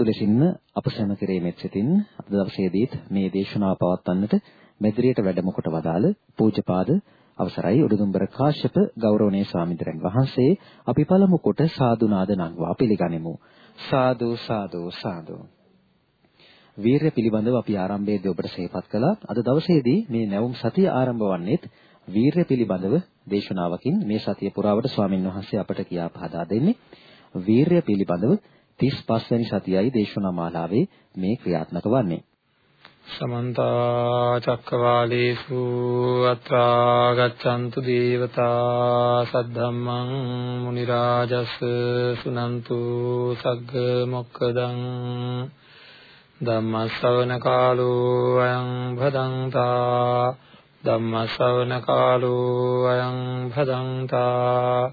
සුපුරුදු ලෙසින්ම අප සැම කෙරෙහිමෙත් සිටින් අද දවසේදීත් මේ දේශනාව පවත්වන්නට මෙදිරියට වැඩම කොට වදාළ පූජ්‍යපාද අවසරයි. උඩුදුම්බර කාශ්‍යප ගෞරවනීය ස්වාමීන් වහන්සේ අපි පළමු කොට සාදු නාද නංවා පිළිගනිමු. සාදු සාදු සාදු. වීරය පිළිබඳව අපි ආරම්භයේදී ඔබට සිහිපත් කළා. අද දවසේදී මේ නැවුම් සතිය ආරම්භ වන්නේත් වීරය පිළිබඳව දේශනාවකින් මේ සතිය පුරාවට ස්වාමින් වහන්සේ අපට කියා පහදා දෙන්නේ. වීරය පිළිබඳව 35 වෙනි සතියයි දේශනා මාලාවේ මේ ක්‍රියාත්මක වන්නේ. සමන්ත චක්කවාලේසු අත්‍රා ගච්ඡන්තු දේවතා සද්ධම්මං මුනි රාජස් සුනන්තු සග්ග මොක්කදං ධම්ම ශ්‍රවණ කාලෝ අයං භදංතා ධම්ම ශ්‍රවණ කාලෝ අයං භදංතා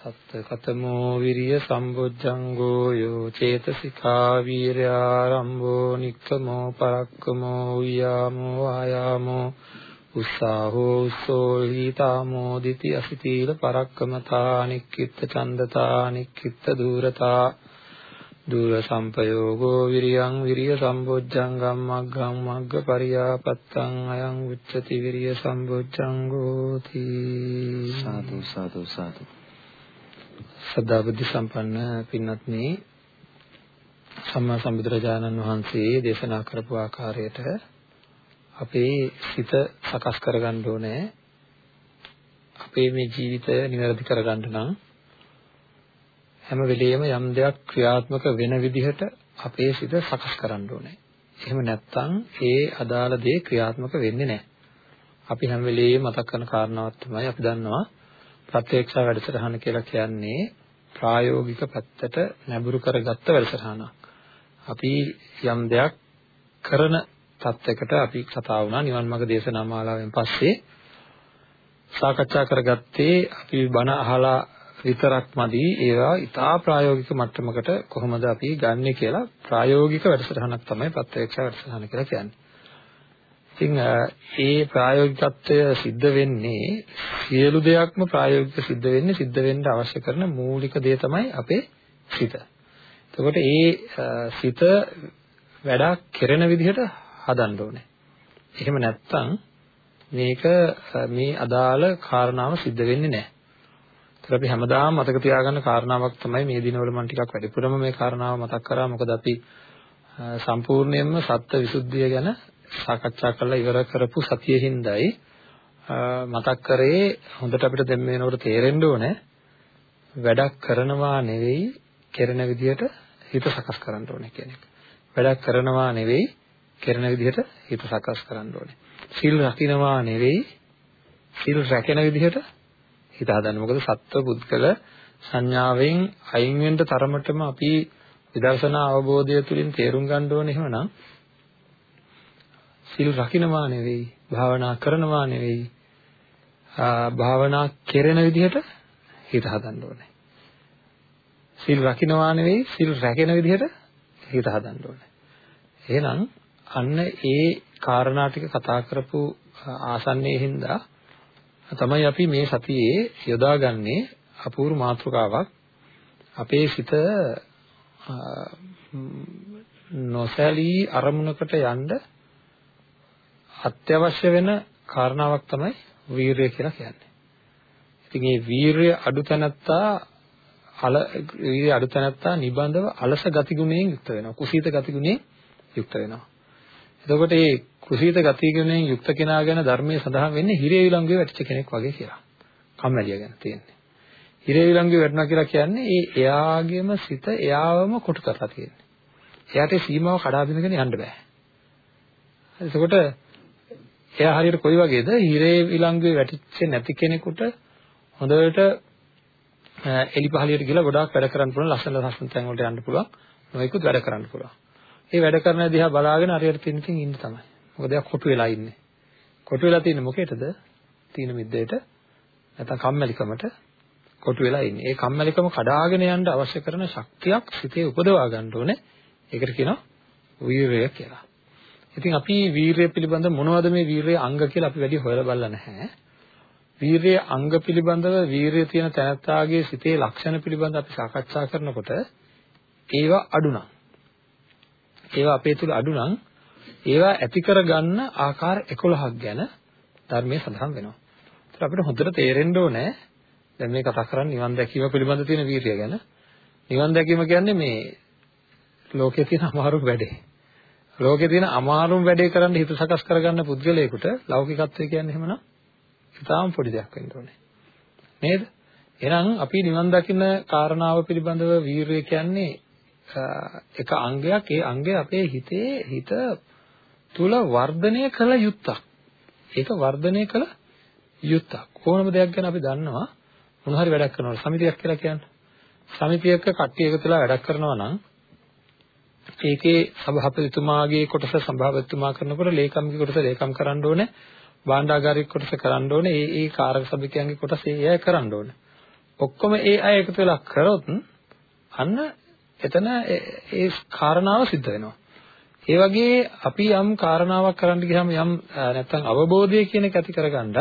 තත්ත කතමෝ විරිය සම්බොජ්ජංගෝ යෝ චේතසිකා වීර්යාරම්භෝ නික්කමෝ පරක්කමෝ උයාමෝ ආයාමෝ උස්සාහෝ උස්සෝහිතාමෝ දිති අසිතීල පරක්කමතා නික්කිට ඡන්දතා නික්කිට දූරතා දුර සම්පයෝගෝ විරියං විරිය සම්බොජ්ජංගම් මග්ගං මග්ග පරියාපත්තං අයං උච්චති විරිය සම්බොජ්ජංගෝ තී සාදු සාදු සාදු. සදා බුද්ධ සම්පන්න පින්වත්නි සම්මා සම්බුදුරජාණන් වහන්සේ දේශනා කරපු ආකාරයට අපේ සිත සකස් කරගන්න ඕනේ අපේ මේ ජීවිතය නිවැරදි කරගන්න නම් හැම වෙලෙම යම් දෙයක් ක්‍රියාත්මක වෙන විදිහට අපේ සිත සකස් කරන්න ඕනේ. එහෙම නැත්නම් ඒ අදාළ දේ ක්‍රියාත්මක වෙන්නේ නැහැ. අපි හැම වෙලෙම මතක් කරන කාරණාවක් තමයි අපි දන්නවා ප්‍රත්‍යක්ෂ වැඩසටහන කියලා කියන්නේ ප්‍රායෝගික පැත්තට නැඹුරු කරගත්ත වැඩසටහනක්. අපි යම් දෙයක් කරන තත්යකට අපි කතා වුණා නිවන් මාර්ග දේශනා මාලාවෙන් පස්සේ සාකච්ඡා කරගත්තේ අපි බණ අහලා විතරක්මදි ඒවා ඉතා ප්‍රායෝගික මට්ටමකට කොහොමද අපි ගන්නෙ කියලා ප්‍රායෝගික වැඩසටහනක් තමයි ප්‍රත්‍යක්ෂ වැඩසටහන කියලා කියන්නේ. ඉතින් ඒ ප්‍රායෝගිකත්වය සිද්ධ වෙන්නේ සියලු දෙයක්ම ප්‍රායෝගික සිද්ධ වෙන්නේ සිද්ධ වෙන්න අවශ්‍ය කරන මූලික දේ තමයි අපේ සිත. එතකොට ඒ සිත වැඩක් කරන විදිහට හදන්න ඕනේ. එහෙම නැත්නම් මේක මේ අදාළ කාරණාව සිද්ධ වෙන්නේ නැහැ. ඒත් අපි හැමදාම මතක තියාගන්න කාරණාවක් තමයි මේ දිනවල මම ටිකක් වැඩිපුරම මේ කාරණාව මතක් කරා. මොකද අපි සම්පූර්ණයෙන්ම සත්‍ය විසුද්ධිය ගැන සාකච්ඡා කරලා ඉවර කරපු සතියෙහිඳයි මතක් කරේ හොඳට අපිට දැන් මේනකොට තේරෙන්න ඕනේ වැඩක් කරනවා නෙවෙයි කරන විදිහට හිත සකස් කරන්න ඕනේ කියන එක. වැඩක් කරනවා නෙවෙයි කරන විදිහට හිත සකස් කරන්න ඕනේ. සිල් රකින්නවා නෙවෙයි සිල් රැකෙන විදිහට හිත හදන්න. මොකද සත්ව පුද්ගල සංඥාවෙන් අයින් වෙන්න තරමටම අපි විදර්ශනා අවබෝධය තුලින් තේරුම් ගන්න ඕනේ එහෙමනම් සිල් රකින්නවා නෙවෙයි භාවනා කරනවා නෙවෙයි භාවනා කෙරෙන විදිහට හිත හදන්න ඕනේ. සිල් රකින්නවා නෙවෙයි සිල් රැකෙන විදිහට හිත හදන්න ඕනේ. එහෙනම් අන්න ඒ කාරණා ටික කතා කරපු ආසන්නයේ හින්දා තමයි අපි මේ සතියේ යොදාගන්නේ අපූර්ව මාතෘකාවක් අපේ සිත නොසැලී අරමුණකට යන්න අත්‍යවශ්‍ය වෙන කාරණාවක් තමයි වීරය කියලා කියන්නේ. ඉතින් මේ වීරය අඩු තැනත්තා අල වීරය අඩු තැනත්තා නිබඳව අලස ගතිගුණයෙන් යුක්ත වෙනවා. කුසීත ගතිගුණයෙන් යුක්ත වෙනවා. එතකොට මේ කුසීත ගතිගුණයෙන් යුක්ත කෙනා ගැන ධර්මයේ සඳහන් වෙන්නේ හිරේ විලංගුවේ වැටිච්ච කෙනෙක් වගේ කියලා. කම්මැලිය ගැන තියෙන්නේ. හිරේ විලංගුවේ වැටෙනවා කියලා කියන්නේ ඒ එයාගේම සිත එයාවම කොටු කරලා තියෙන්නේ. එයාට සීමාව කඩා බිඳගෙන යන්න බෑ. එතකොට එයා හරියට කොයි වගේද? හිරේ විලංගුවේ වැටිච්ච නැති කෙනෙකුට හොඳට එලි පහලියට ගිහලා ගොඩාක් වැඩ කරන්න පුළුවන් ලස්සන ලස්සන තැන් වලට යන්න පුළුවන්. නොයෙකුත් වැඩ කරන්න පුළුවන්. ඒ වැඩ කරන දිහා බලාගෙන හරියට තින් තින් ඉන්න තමයි. මොකද එයා කොටු වෙලා ඉන්නේ. කොටු වෙලා තියෙන්නේ මොකේද? තීන මිද්දේට නැත්නම් කම්මැලිකමට කොටු වෙලා ඉන්නේ. ඒ කම්මැලිකම කඩාගෙන යන්න අවශ්‍ය කරන ශක්තියක් සිතේ උපදවා ගන්න ඕනේ. ඒකට කියනවා වීරය කියලා. ඉතින් අපි වීරය පිළිබඳ මොනවද මේ වීරයේ අංග කියලා අපි වැඩි හොයලා බලලා නැහැ. වීරයේ අංග පිළිබඳව වීරය තියෙන තැනත්තාගේ සිතේ ලක්ෂණ පිළිබඳව අපි සාකච්ඡා කරනකොට ඒවා අඩුණා. ඒවා අපේ තුල අඩුණම් ඒවා ඇති කරගන්න ආකාර 11ක් ගැන ධර්මයේ සඳහන් වෙනවා. ඒත් අපිට හොඳට තේරෙන්න ඕනේ දැන් මේ කතා කරන්නේ නිවන් දැකීම පිළිබඳ තියෙන වීරිය ගැන. නිවන් දැකීම කියන්නේ මේ ලෝකයේ තියෙන අමාරු වැඩේ. ලෝකයේ තියෙන අමාරුම වැඩේ කරන්න හිත සකස් කරගන්න පුද්ගලයෙකුට ලෞකිකත්වය කියන්නේ එහෙමනම් ඉතාම පොඩි දෙයක් වෙන්න ඕනේ. නේද? එහෙනම් අපි නිවන් දකින්න කාරණාව පිළිබඳව වීරිය කියන්නේ එක අංගයක් ඒ අංගය අපේ හිතේ හිත තුල වර්ධනය කළ යුත්තක්. ඒක වර්ධනය කළ යුත්තක්. ඕනම දෙයක් ගැන අපි දන්නවා මොන හරි වැඩක් කරනකොට සමිතියක් කියලා කියන්නේ. සමිතියක කට්ටිය එකතුලා වැඩක් කරනවා නම් ඒකේ සභාපතිතුමාගේ කොටස සභාපතිතුමා කරනකොට ලේකම්ගේ කොටස ලේකම් කරන්න ඕනේ. භාණ්ඩාගාරික කොටස කරන්න ඕනේ. ඒ ඒ කාර්ය සභිකයන්ගේ කොටස ඒ අය කරන්න ඕනේ. ඔක්කොම ඒ අය එකතු වෙලා කරොත් අන්න එතන ඒ කාරණාව සිද්ධ වෙනවා. ඒ වගේ අපි යම් කාරණාවක් කරන්න ගියාම යම් නැත්තම් අවබෝධය කියන එක ඇති කරගන්නත්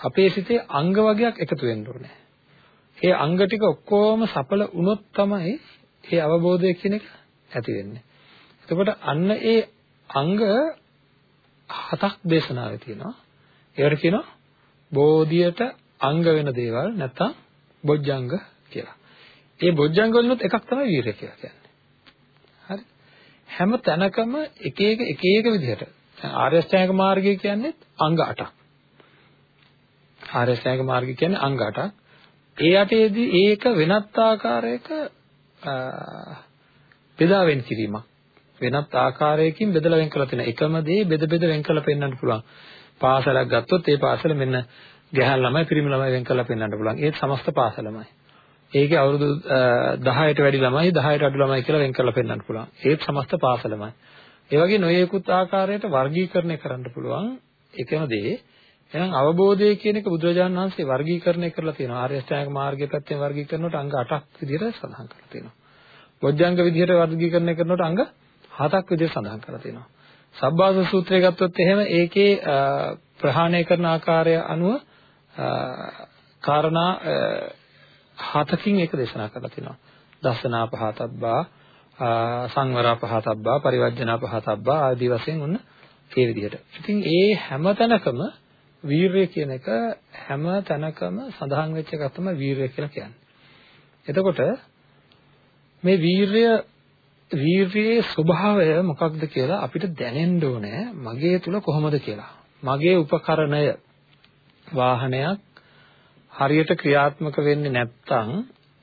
අපේ සිතේ අංග වගේක් එකතු වෙන්න ඕනේ. ඒ අංග ටික ඔක්කොම සඵල වුණොත් තමයි ඒ අවබෝධය කියන එක ඇති වෙන්නේ. එතකොට අන්න ඒ අංග හතක් දේශනාවේ තියෙනවා. ඒවට කියනවා බෝධියට අංග වෙන දේවල් නැත්තම් බොජ්ජංග කියලා. ඒ බොජ්ජංග වලිනුත් එකක් තමයි වීරය කියලා කියන්නේ. හරි. හැම තැනකම එක එක එක එක විදිහට. ආර්ය අෂ්ටාංග මාර්ගය කියන්නේ අංග 8ක්. ආර්ය අෂ්ටාංග මාර්ගය කියන්නේ අංග 8ක්. ඒ අටේදී ඒක වෙනත් ආකාරයක බෙදා වෙන් කිරීමක්. වෙනත් ආකාරයකින් බෙදලා වෙන් කරලා තියෙන එකම දේ බෙද බෙද වෙන් කරලා පෙන්වන්න පුළුවන්. පාසලක් ගත්තොත් ඒ පාසල මෙන්න ගැහැණු ළමයි පිරිමි ළමයි වෙන් කරලා පෙන්වන්න පුළුවන්. ඒත් සමස්ත පාසලමයි. ඒකේ අවුරුදු 10ට වැඩි ළමයි 10ට අඩු ළමයි කියලා වෙන් කරලා පෙන්වන්න පුළුවන්. ඒත් සමස්ත පාසලමයි. ඒ වගේ නොයෙකුත් ආකාරයට වර්ගීකරණය කරන්න පුළුවන් එකම දේ. එහෙනම් අවබෝධය කියන එක බුදුරජාණන් වහන්සේ වර්ගීකරණය කරලා තියෙනවා. ආර්ය අෂ්ටාංග මාර්ගයේ පැත්තෙන් වර්ගීකරනකොට අංග 8ක් විදිහට සඳහන් කරලා තියෙනවා. බොජ්ජංග විදිහට වර්ගීකරණය කරනකොට අංග 7ක් විදිහට සඳහන් කරලා තියෙනවා. සබ්බාස සූත්‍රය ගත්තොත් එහෙම ඒකේ ප්‍රහාණය කරන ආකාරය අනුව කාරණා හතකින් ඒක දේශනා කරලා තිනවා. දස්සනා පහතබ්බා, සංවරා පහතබ්බා, පරිවර්ජනා පහතබ්බා ආදී වශයෙන් උන්න ඒ විදිහට. ඉතින් ඒ හැම තැනකම වීරය කියන එක හැම තැනකම සඳහන් වෙච්ච එකක් තමයි වීරය කියලා කියන්නේ. එතකොට මේ වීරය වීර්යයේ ස්වභාවය මොකක්ද කියලා අපිට දැනෙන්න ඕනේ මගේ තුල කොහොමද කියලා. මගේ උපකරණය වාහනයක් හරියට ක්‍රියාත්මක වෙන්නේ නැත්නම්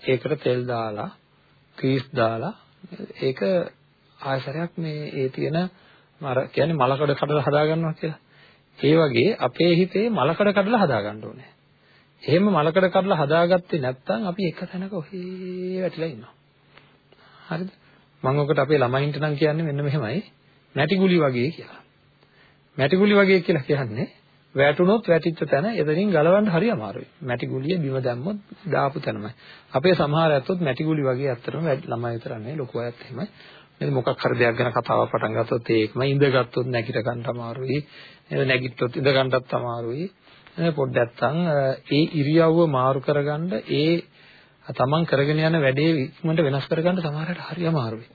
ඒකට තෙල් දාලා ග්‍රීස් දාලා ඒක ආයතරයක් මේ ඒ තියෙන අර කියන්නේ මලකඩ කඩලා හදා ගන්නවා කියලා. ඒ වගේ අපේ හිතේ මලකඩ කඩලා හදා ගන්න ඕනේ. එහෙම මලකඩ කඩලා හදාගත්තේ නැත්නම් අපි එක තැනක ඔහේ වැටිලා ඉන්නවා. හරිද? මම ඔකට අපේ ළමයින්ට නම් කියන්නේ මෙන්න මෙහෙමයි. මැටි ගුලි වගේ කියලා. මැටි ගුලි වගේ කියලා කියන්නේ වැටුනොත් වැටිච්ච තැන එතනින් ගලවන්න හරි අමාරුයි. මැටි ගුලිය බිම දැම්මොත් දාපු තැනමයි. අපේ සමහර ඇත්තොත් මැටි ගුලි වගේ ඇත්තටම ළමයි විතර නෙවෙයි ලොකු අයත් එහෙමයි. නේද මොකක් හරි දෙයක් ගැන කතාවක් පටන් ගත්තොත් ඒකම ඉඳගත්තොත් නැගිට ගන්න අමාරුයි. නේද නැගිට්ටොත් ඉඳ ගන්නත් අමාරුයි. නේද පොඩ්ඩක් ඒ ඉරියව්ව මාරු කරගන්න ඒ තමන් කරගෙන යන වැඩේ ඉක්මනට වෙනස් කරගන්න සමහරවිට හරි අමාරුයි.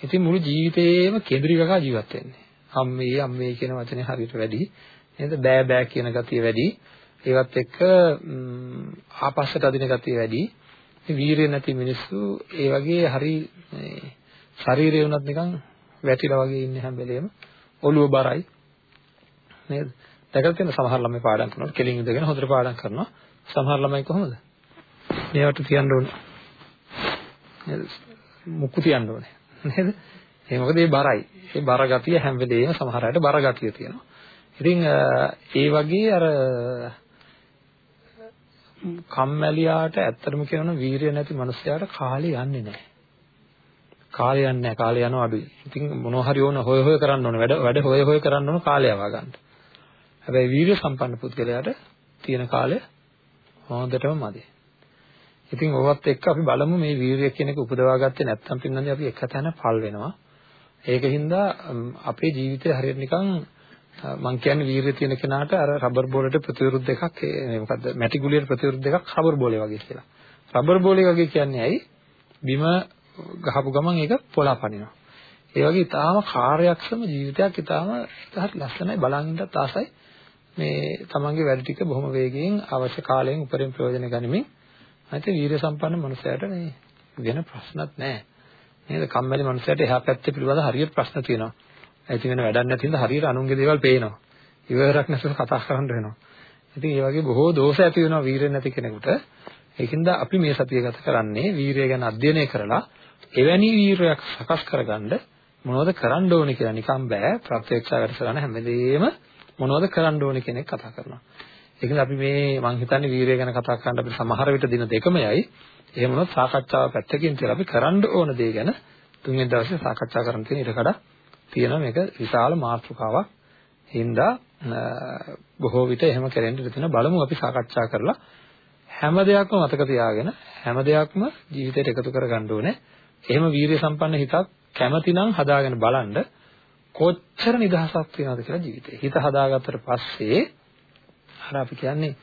ඉතින් මුළු ජීවිතේම කෙඳිරි ගගා ජීවත් වෙන්නේ. අම්මේ අම්මේ කියන වචනේ හරියට වැඩි. නේද? බෑ බෑ කියන ගතිය වැඩි. ඒවත් එක්ක ආපස්සට අදින ගතිය වැඩි. වීරිය නැති මිනිස්සු ඒ වගේ හරි ශරීරය උනත් නිකන් වැටිලා වගේ ඉන්නේ හැම වෙලේම. ඔළුව බරයි. නේද? දැකලා තියෙන සමහර ළමයි පාඩම් කරනකොට කෙලින් ඉඳගෙන හොඳට පාඩම් කරනවා. සමහර ළමයි කොහොමද? මේවට තියන්න ඕනේ නේද මුක්කු තියන්න ඕනේ නේද ඒ මොකද ඒ බරයි ඒ බර ගතිය හැම වෙලේම සමහර අයට බර ගතිය තියෙනවා ඉතින් ඒ වගේ අර කම්මැලියාට ඇත්තටම කියනවා වීරිය නැති මිනිස්යාට කාලේ යන්නේ නැහැ. කාලය යන්නේ නැහැ. කාලය යනවා අඩුයි. ඉතින් මොනවා හරි ඕන හොය හොය කරන්න ඕන. වැඩ වැඩ හොය හොය කරන්න ඕන කාලය යවා ගන්න. හැබැයි වීර්ය සම්පන්න පුද්ගලයාට තියෙන කාලය හොඳටම මදි. ඉතින් ඕවත් එක්ක අපි බලමු මේ වීර්ය කියන එක උපදවා ගත්තේ නැත්නම් පින්නන්නේ අපි එක තැන පල් වෙනවා. ඒකින්ද අපේ ජීවිතය හරියට නිකන් මං කියන්නේ වීර්ය තියෙන කෙනාට අර රබර් බෝලයට ප්‍රතිවිරුද්ධ එකක් මොකද්ද මැටි ගුලියට ප්‍රතිවිරුද්ධ එකක් රබර් බෝලේ වගේ කියලා. රබර් බෝලේ වගේ කියන්නේ ඇයි? බිම ගහපු ගමන් ඒක පොළා පනිනවා. ඒ වගේ ඊටාම කාර්යක්ෂම ජීවිතයක් ඊටාම හරි ලස්සනයි බලන් ඉන්නත් ආසයි. මේ තමන්ගේ වැඩ ටික බොහොම වේගයෙන් අවශ්‍ය කාලයෙන් උපරිම ප්‍රයෝජන ගනිමින් අනිත් වීර්ය සම්පන්න මනුස්සයට මේ වෙන ප්‍රශ්නත් නැහැ. නේද? කම්මැලි මනුස්සයට එහා පැත්තේ පිළිබඳ හරියට ප්‍රශ්න තියෙනවා. ඇති වෙන වැඩක් නැති හින්දා හරියට අනුන්ගේ දේවල් පේනවා. ඉවරක් නැතුව කතා කරන්න වෙනවා. ඉතින් ඒ වගේ බොහෝ දෝෂ ඇති වෙනවා වීරය නැති කෙනෙකුට. ඒකින්ද අපි මේ සතිය ගත කරන්නේ වීරය ගැන අධ්‍යයනය කරලා එවැනි වීරයක් සකස් කරගන්න මොනවද කරන්න ඕනේ කියලා නිකන් බෑ ප්‍රත්‍යක්ෂ වැඩසටහන හැමදේම මොනවද කරන්න ඕනේ කියන එක කතා කරනවා. ඒකද අපි මේ මම හිතන්නේ වීරය ගැන කතා කරන්න අපිට සමහර විට දින දෙකමයි. එහෙම වුණොත් සාකච්ඡාව පැත්තකින් තියලා අපි කරන්න ඕන දේ ගැන තුන්වෙනි දවසේ සාකච්ඡා කරන්න තියෙන ඉඩකඩ තියෙනවා මේක විශාල මාතෘකාවක්. හින්දා බොහෝ විට එහෙම කරෙන්න ඉතින් බලමු අපි සාකච්ඡා කරලා හැම දෙයක්ම මතක තියාගෙන හැම දෙයක්ම ජීවිතයට එකතු කරගන්න ඕනේ. එහෙම වීරිය සම්පන්න හිතක් කැමතිනම් හදාගෙන බලන්න කොච්චර නිදහසක් තියෙනවද කියලා ජීවිතේ. හිත හදාගත්තට පස්සේ අර අපි කියන්නේ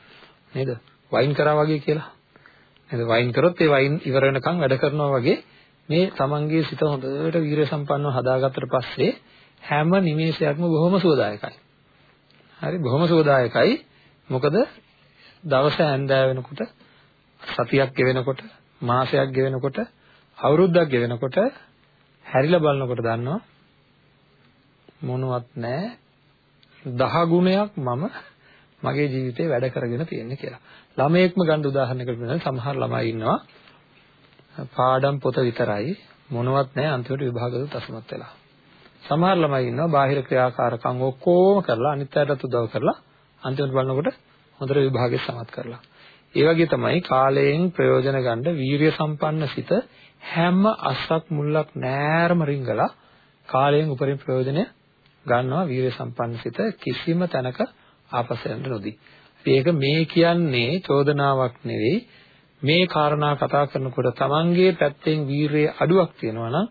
නේද? වයින් කරා වගේ කියලා. නේද? වයින් කරොත් ඒ වයින් ඉවර වෙනකන් වැඩ කරනවා වගේ මේ තමන්ගේ සිත හොඳට වීරිය සම්පන්නව හදාගත්තට පස්සේ හැම නිමේෂයක්ම බොහොම සුවදායකයි. හරි බොහොම සුවදායකයි. මොකද දවස ඇඳෑ වෙනකොට සතියක් ගෙවෙනකොට මාසයක් ගෙවෙනකොට අවුරුද්දක් ගෙවෙනකොට හැරිලා බලනකොට දන්නවා මොනවත් නැහැ දහ ගුණයක් මම මගේ ජීවිතේ වැඩ කරගෙන තියෙන්නේ කියලා. ළමයෙක්ම ගන්න උදාහරණයකට වෙනවා සමහර ළමයි ඉන්නවා පාඩම් පොත විතරයි මොනවත් නැහැ අන්තිමට විභාගවලට අසමත් වෙලා. සමහර ළමයි ඉන්නවා බාහිර ක්‍රියාකාරකම් ඔක්කොම කරලා අනිත් අයටත් උදව් කරලා අන්තිමට බලනකොට හොඳට විභාගෙත් සමත් කරලා. ඒ වගේ තමයි කාලයෙන් ප්‍රයෝජන ගන්න වීරිය සම්පන්න සිත හැම අස්සක් මුල්ලක් නෑරම රිංගලා කාලයෙන් උපරිම ප්‍රයෝජනය ගන්නවා වීරිය සම්පන්න සිත කිසිම තැනක ආපස්සට නොදී. ඒක මේ කියන්නේ චෝදනාවක් නෙවෙයි මේ කාරණා කතා කරනකොට තමන්ගේ පැත්තෙන් වීරිය අඩුවක් තියෙනවා නම්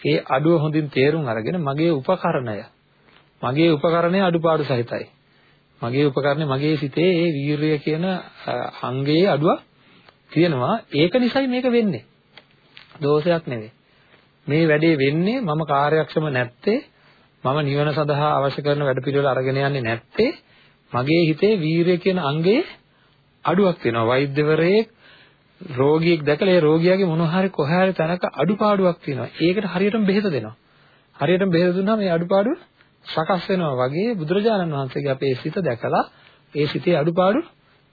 ඒ අඩුව හොඳින් තේරුම් අරගෙන මගේ උපකරණය මගේ උපකරණය අඩුපාඩු සහිතයි. මගේ උපකරණය මගේ සිතේ ඒ වීරිය කියන අංගයේ අඩුවක් තියෙනවා. ඒක නිසයි මේක වෙන්නේ. දෝෂයක් නෙවෙයි. මේ වැඩේ වෙන්නේ මම කාර්යක්ෂම නැත්තේ මම නිවන සඳහා අවශ්‍ය කරන වැඩපිළිවෙල අරගෙන යන්නේ නැත්තේ මගේ හිතේ වීරිය කියන අංගයේ අඩුවක් තියෙනවා. වෛද්‍යවරයෙක් රෝගියෙක් දැකලා ඒ රෝගියාගේ මොන හරි කොහේ හරි තැනක අඩුපාඩුවක් තියෙනවා. ඒකට හරියටම බෙහෙත දෙනවා. හරියටම බෙහෙත දුන්නාම මේ අඩුපාඩුව සකස් වෙනවා වගේ බුදුරජාණන් වහන්සේගේ අපේ සිත දැකලා ඒ සිතේ අඩුපාඩු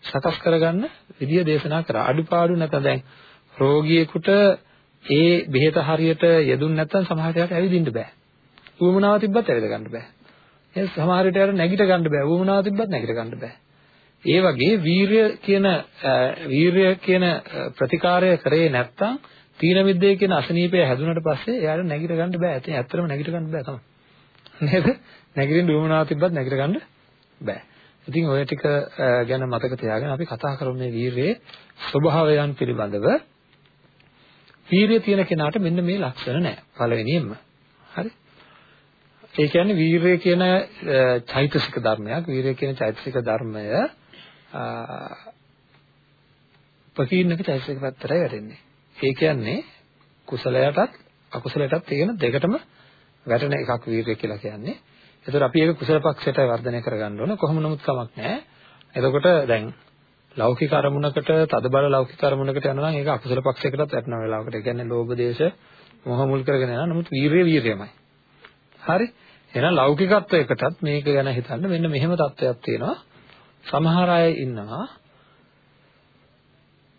සකස් කරගන්න විදිය දේශනා කරා. අඩුපාඩු නැත්නම් දැන් රෝගියෙකුට ඒ බෙහෙත හරියට යෙදුන් නැත්නම් සමහර වෙලාවට ඇවිදින්න බෑ. ඌමනාව තිබ්බත් ඇවිද ගන්න බෑ. ඒ සමහර විට නැගිට ගන්න බෑ. ඌමනාව තිබ්බත් නැගිට ගන්න බෑ. ඒ වගේ වීරය කියන වීරය කියන ප්‍රතිකාරය කරේ නැත්නම් තීන මිද්දේ කියන අසනීපය හැදුනට පස්සේ එයාට නැගිට ගන්න බෑ. ඉතින් ඇත්තටම නැගිට ගන්න බෑ තමයි. නේද? නැගිටින්න උවමනාව තිබ්බත් නැගිට ගන්න බෑ. ඉතින් ඔය ටික ගැන මතක තියාගෙන අපි කතා කරමු මේ වීරයේ ස්වභාවයන් පිළිබඳව. වීරිය තියෙන කෙනාට මෙන්න මේ ලක්ෂණ නැහැ. පළවෙනියෙන්ම. හරි? ඒ කියන්නේ වීරය කියන චෛතසික ධර්මයක්. වීරය කියන චෛතසික ධර්මය ප්‍රකීර්ණක චෛතසික පැත්තටයි වැටෙන්නේ. ඒ කියන්නේ කුසලයටත් අකුසලයටත් තියෙන දෙකටම වැටෙන එකක් වීරය කියලා කියන්නේ. ඒතර අපි ඒක කුසල පක්ෂයට වර්ධනය කරගන්න ඕන කොහොම නමුත් කමක් නැහැ. එතකොට දැන් ලෞකික අරමුණකට තද බල ලෞකික අරමුණකට යනවා නම් ඒක අකුසල පක්ෂයකටත් වැටෙන වෙලාවකට. ඒ කියන්නේ ලෝභ දේශ මොහ මුල් කරගෙන යනවා. නමුත් වීරිය වීරියමයි. හරි? එහෙනම් ලෞකිකත්වයකටත් මේක ගැන හිතන්න මෙන්න මෙහෙම තත්ත්වයක් තියෙනවා. සමහර අය ඉන්නවා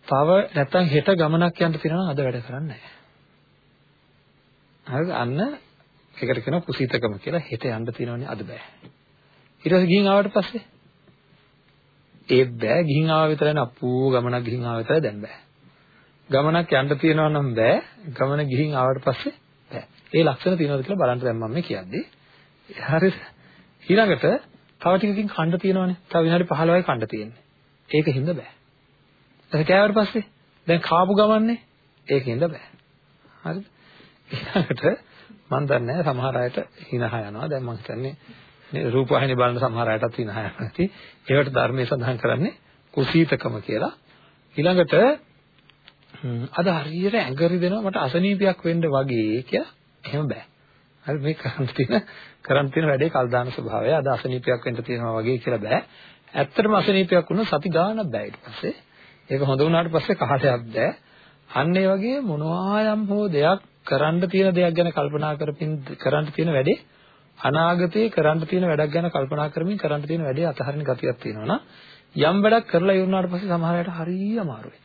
තව නැත්තම් හෙට ගමනක් යන්න තියෙනවා අද වැඩ කරන්නේ නැහැ. හරිද? අන්න ඒකට කියනවා කුසීතකම කියලා හෙට යන්න තියෙනවනේ අද බෑ. ඊට පස්සේ ගිහින් ආවට පස්සේ ඒත් බෑ ගිහින් ආව විතරයි අප්පූ ගමනක් ගිහින් ආව විතරයි දැන් බෑ. ගමනක් යන්න තියෙනවා නම් බෑ ගමන ගිහින් ආවට පස්සේ බෑ. ඒ ලක්ෂණ තියෙනවද කියලා බලන්න දැන් මම මේ කියන්නේ. හරිද? ඊළඟට තව ටිකකින් කණ්ඩ තියෙනවනේ. තව විනාඩි 15යි කණ්ඩ තියෙන්නේ. ඒක හින්ද බෑ. දැන් කෑවට පස්සේ දැන් කාපු ගමන්නේ ඒකින්ද බෑ. හරිද? ඊළඟට මම දන්නේ සමහර අයට හිනහ යනවා. දැන් මම හිතන්නේ නේ රූපවාහිනිය බලන සමහර අයටත් හිනහ යනවා නැති. ඒවට ධර්මයේ සඳහන් කරන්නේ කුසීතකම කියලා. ඊළඟට අද හරියට ඇඟරි දෙනවා මට අසනීපයක් වෙන්න වගේ කියලා එහෙම බෑ. හරි මේ කරන් තියෙන කරන් තියෙන වැඩේ කල් දාන ස්වභාවය අද අසනීපයක් වෙන්න තියෙනවා වගේ කියලා බෑ. ඇත්තටම අසනීපයක් වුණොත් සති ගානක් බෑ ඊට පස්සේ. ඒක හොඳ වුණාට පස්සේ කාටයක් බෑ. අන්න ඒ වගේ මොනවා යම් හෝ දෙයක් කරන්න තියෙන දෙයක් ගැන කල්පනා කරමින් කරන්න තියෙන වැඩේ අනාගතේ කරන්න තියෙන වැඩක් ගැන කල්පනා කරමින් කරන්න තියෙන වැඩේ අතහරින ගතියක් තියෙනවා යම් වැඩක් කරලා ඉවරනාට පස්සේ සමහර අයට හරිය අමාරුයි.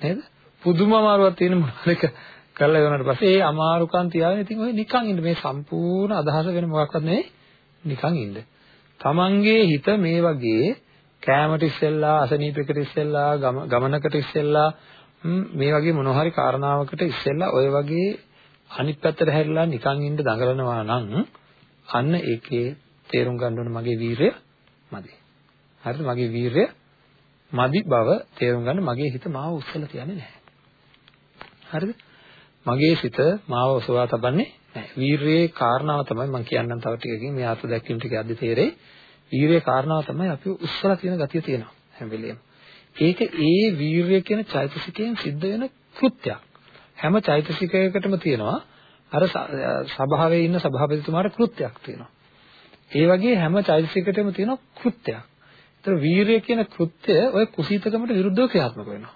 නේද? පුදුම අමාරුවක් තියෙන මොනවාද කරලා ඉවරනාට පස්සේ ඒ අමාරුකම් තියාගෙන ඉතින් ඔය නිකන් ඉන්න මේ සම්පූර්ණ අදහස වෙන මොකක්වත් නෙවෙයි නිකන් ඉන්න. Tamange හිත මේ වගේ කෑමට ඉස්සෙල්ලා අසනීපයකට ඉස්සෙල්ලා ගමනකට ඉස්සෙල්ලා මේ වගේ මොන හරි කාරණාවකට ඉස්සෙල්ලා ඔය වගේ අනිත් පැත්තට හැරිලා නිකන් ඉන්න දඟලනවා නම් අන්න ඒකේ තේරුම් ගන්න ඕන මගේ වීරය මදි. හරිද? මගේ වීරය මදි බව තේරුම් ගන්න මගේ හිත මාව උස්සලා තියන්නේ නැහැ. හරිද? මගේ සිත මාව ඔසවා තබන්නේ නැහැ. වීරයේ කාරණාව තමයි මම කියන්නම් තව ටිකකින් මේ අර්ථ දැක්වීම ටික අධි තේරෙයි. වීරයේ කාරණාව තමයි අපි උස්සලා තියෙන ගතිය තියෙනවා හැම වෙලෙම. ඒක ඒ වීරය කියන චෛතසිකයෙන් සිද්ධ වෙන කෘත්‍යයක්. හැම චෛතසිකයකටම තියෙනවා අර සභාවේ ඉන්න සභාපතිතුමාට කෘත්‍යයක් තියෙනවා. ඒ වගේ හැම චෛතසිකයකටම තියෙන කෘත්‍යයක්. ඒතර වීරය කියන කෘත්‍ය ඔය කුසීතකමට විරුද්ධව ක්‍රියාත්මක වෙනවා.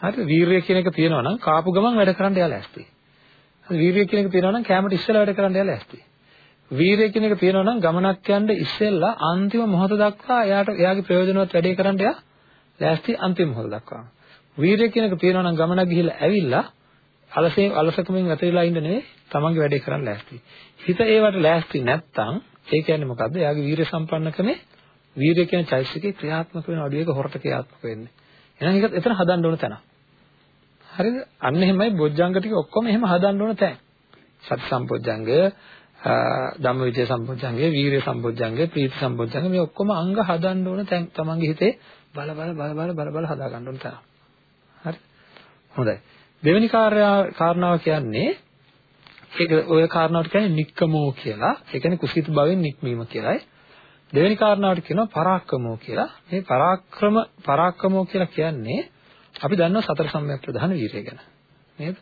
හරිද? වීරය කියන එක තියෙනවා නම් කාපු ගමන් වැඩ කරන්න යාලා ඇස්ති. හරි වීරය කියන එක තියෙනවා නම් කැමරට ඉස්සෙල්ලා වැඩ කරන්න යාලා ඇස්ති. වීරය කියන එක තියෙනවා නම් ගමනක් යන්න ඉස්සෙල්ලා අන්තිම මොහොත දක්වා එයාට එයාගේ ප්‍රයෝජනවත් වැඩේ කරන්න යා ලෑස්ති අන්තිම මොහොත දක්වා. වීරය කියන එක තියෙනවා නම් ගමනක් ගිහිල්ලා ඇවිල්ලා අලසෙන් අලසකමින් වැතිරලා ඉන්න නෙවෙයි තමන්ගේ වැඩේ කරන්න ලෑස්ති. හිත ඒවට ලෑස්ති නැත්තම් ඒ කියන්නේ මොකද්ද? එයාගේ වීරය සම්පන්නකමේ වීරය කියන චෛතසිකේ ක්‍රියාත්මක වෙන අඩු එක හොරට ක්‍රියාත්මක වෙන්නේ. එහෙනම් ඒක එතන හදන්න ඕන තැන. හරිද? අන්න එහෙමයි බොජ්ජංග ටික ඔක්කොම එහෙම හදන්න ඕන තැන. සති සම්පොජ්ජංගය, ධම්මවිචය සම්පොජ්ජංගය, වීරිය සම්පොජ්ජංගය, ප්‍රීති සම්පොජ්ජංගය මේ ඔක්කොම අංග හදන්න ඕන තැන් තමන්ගේ හිතේ බල බල බල බල බල බල හදා ගන්න ඕන තැන. හරි? හොඳයි. දෙවෙනි කාරණාව කියන්නේ ඒක ඔය කාරණාවට කියන්නේ නික්කමෝ කියලා. ඒ කියන්නේ කුසීත භවෙන් නික්මීම කියලායි. දෙවෙනි කාරණාවට කියනවා පරාක්‍රමෝ කියලා. මේ පරාක්‍රම පරාක්‍රමෝ කියලා කියන්නේ අපි දන්නවා සතර සම්‍යක් ප්‍රධාන වීරය ගැන. නේද?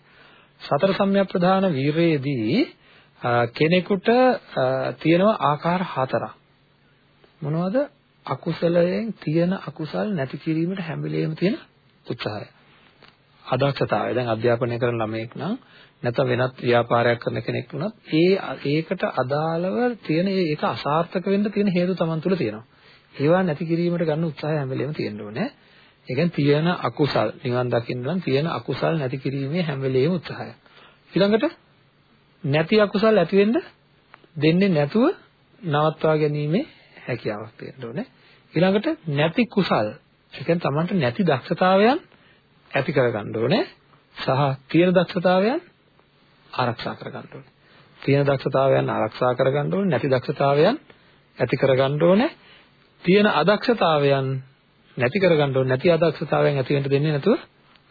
සතර සම්‍යක් ප්‍රධාන වීරයේදී කෙනෙකුට තියෙනවා ආකාර හතරක්. මොනවද? අකුසලයෙන් තියෙන අකුසල් නැති කිරීමට හැම වෙලෙම තියෙන උත්සාහය. අදක්ෂතාවය. දැන් අධ්‍යාපනය කරන ළමයෙක් නම් නැත්නම් වෙනත් ව්‍යාපාරයක් කරන කෙනෙක් වුණත් ඒ ඒකට අදාළව තියෙන ඒක අසාර්ථක වෙන්න තියෙන හේතු Taman තුල තියෙනවා. ඒවා නැති කිරීමට ගන්න උත්සාහය හැම වෙලෙම තියෙන්න ඕනේ. ඒ කියන්නේ තියෙන අකුසල් නිවන් දකින්න නම් තියෙන අකුසල් නැති කිරීමේ හැම වෙලෙම උත්සාහය. ඊළඟට නැති අකුසල් ඇති වෙන්න දෙන්නේ නැතුව නවත්වා ගැනීමේ හැකියාවක් තියෙන්න ඕනේ. ඊළඟට නැති කුසල් ඒ කියන්නේ Tamanට නැති දක්ෂතාවයන් ඇති කරගන්න ඕනේ. සහ තියෙන දක්ෂතාවයන් ආරක්ෂා කරගන්න ඕනේ. තියෙන දක්ෂතාවයන් ආරක්ෂා කරගන්න ඕනේ. නැති දක්ෂතාවයන් ඇති කරගන්න ඕනේ. තියෙන අදක්ෂතාවයන් නැති කරගන්න ඕනේ. නැති අදක්ෂතාවයන් ඇති වෙන්න දෙන්නේ නැතුව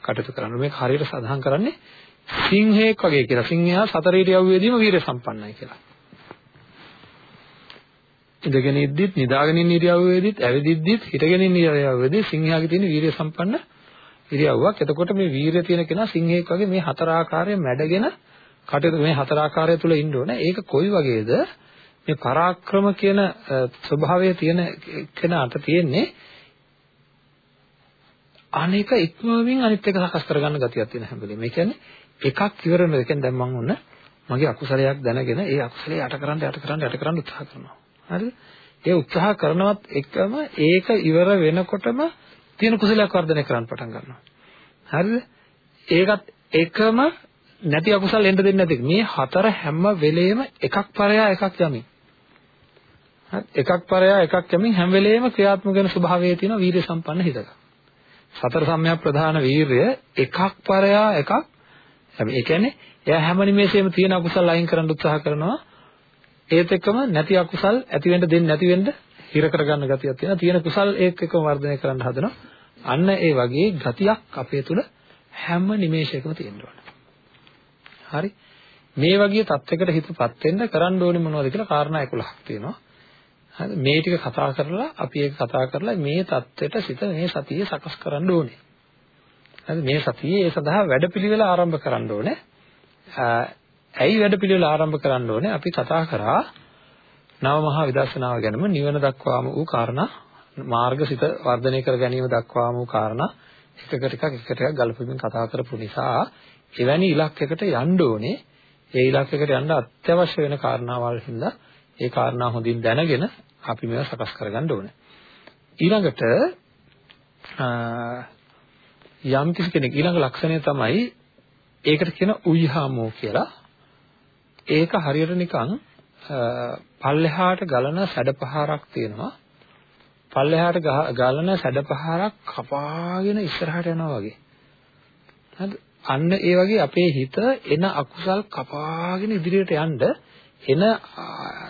කටයුතු කරන්න. මේක හරියට සඳහන් කරන්නේ සිංහෙක් වගේ කියලා. සිංහයා සතර ඉරියව්වේදීම වීර සම්පන්නයි කියලා. ඉඳගෙන ඉද්දිත්, නිදාගෙන ඉන්න ඉරියව්වේදීත්, ඇවිදිද්දිත්, හිටගෙන ඉන්න ඉරියව්වේදී සිංහයාගේ තියෙන වීර සම්පන්න ඉරියව්වක්. එතකොට මේ වීරය තියෙන කෙනා සිංහෙක් වගේ මේ හතර ආකාරයෙන් මැඩගෙන කටයුතු මේ හතර ආකාරය තුල ඉන්න ඕනේ. ඒක කොයි වගේද? මේ පරාක්‍රම කියන ස්වභාවය තියෙන කෙනාට තියෙන්නේ අනේක ඉක්මවමින් අනිත් එක සකස් කරගන්න ගතියක් තියෙන හැම වෙලේම. ඒ කියන්නේ එකක් ඉවර වෙනවා. ඒ කියන්නේ දැන් මම ඔන්න මගේ අකුසලයක් දැනගෙන ඒ අකුසලේ යටකරන්න යටකරන්න යටකරන්න උත්සාහ කරනවා. හරිද? ඒ උත්සාහ කරනවත් එකම ඒක ඉවර වෙනකොටම තියෙන කුසලයක් වර්ධනය කරන්න පටන් ගන්නවා. හරිද? ඒකත් එකම නැති අකුසල් එන්න දෙන්නේ නැති. මේ හතර හැම වෙලේම එකක් පරයා එකක් යමින්. හරි එකක් පරයා එකක් යමින් හැම වෙලේම ක්‍රියාත්මක වෙන ස්වභාවයේ තියෙන වීර්ය සම්පන්න හිතක. සතර සම්‍යක් ප්‍රධාන වීර්ය එකක් පරයා එකක් හැබැයි ඒ කියන්නේ එයා හැම නිමේෂෙම තියෙන අකුසල් අයින් කරන්න උත්සාහ කරනවා. ඒත් එක්කම නැති අකුසල් ඇති වෙන්න දෙන්නේ නැති වෙන්න හිර කරගන්න ගතියක් තියෙනවා. තියෙන කුසල් ඒක එක්කම වර්ධනය කරන්න හදනවා. අන්න ඒ වගේ ගතියක් අපේ තුල හැම නිමේෂයකම තියෙන්න ඕන. හරි? මේ වගේ තත්යකට හිතපත් වෙන්න කරන්න ඕනේ මොනවද කියලා කාරණා 11ක් තියෙනවා. හරි මේ ටික කතා කරලා අපි ඒක කතා කරලා මේ தත්වෙට සිත මේ සතියේ සකස් කරන්න ඕනේ. හරි මේ සතියේ ඒ සඳහා වැඩපිළිවෙල ආරම්භ කරන්න ඕනේ. ඇයි වැඩපිළිවෙල ආරම්භ කරන්න ඕනේ? අපි කතා කරා නව මහා විදර්ශනාව ගැනම නිවන දක්වාම වූ කාරණා මාර්ගසිත වර්ධනය කර ගැනීම දක්වාම වූ කාරණා එකකට එකක් එකට එකක් ගලපමින් කතා කරපු නිසා එවැනි ඉලක්කයකට යන්න ඕනේ. ඒ ඉලක්කයකට යන්න අත්‍යවශ්‍ය වෙන කාරණාවල් හින්දා ඒ කාරණා හොඳින් දැනගෙන අපි මේවා සකස් කරගන්න ඕනේ. ඊළඟට යම් කිසි කෙනෙක් ඊළඟ ලක්ෂණය තමයි ඒකට කියන උයිහාමෝ කියලා. ඒක හරියට නිකන් පල්ලෙහාට ගලන සැඩපහරක් තියෙනවා. පල්ලෙහාට ගලන සැඩපහරක් කපාගෙන ඉස්සරහට යනවා වගේ. හරිද? අන්න ඒ වගේ අපේ හිත එන අකුසල් කපාගෙන ඉදිරියට යන්න එන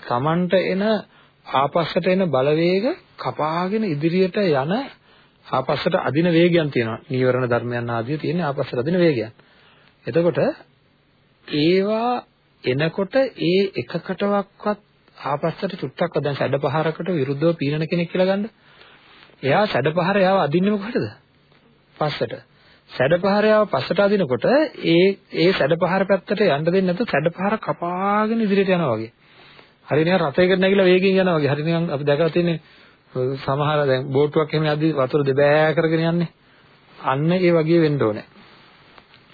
තමන්ට එන ආපස්සට එන බලවේග කපාගෙන ඉදිරියට යන ආපස්සට අදින වේගයන් තියෙනවා. නීවරණ ධර්මයන් ආදී තියෙන ආපස්සට අදින වේගයන්. එතකොට ඒවා එනකොට ඒ එකකටවත් ආපස්සට චුට්ටක් දැන් සැඩපහරකට විරුද්ධව පීනන කෙනෙක් කියලා ගන්න. එයා සැඩපහර යාව අදින්නේ මොකටද? පස්සට. සැඩපහර යාව පස්සට අදිනකොට ඒ ඒ සැඩපහර පැත්තට යන්න දෙන්නේ නැතුව සැඩපහර කපාගෙන ඉදිරියට යනවා වගේ. හරිය නිකන් රථයකට නැගිලා වේගෙන් යනවා වගේ. හරිය නිකන් අපි දැකලා තියෙන්නේ සමහර දැන් බෝට්ටුවක් එහෙම යද්දි වතුර දෙබෑ කරගෙන යන්නේ. අන්න ඒ වගේ වෙන්න ඕනේ.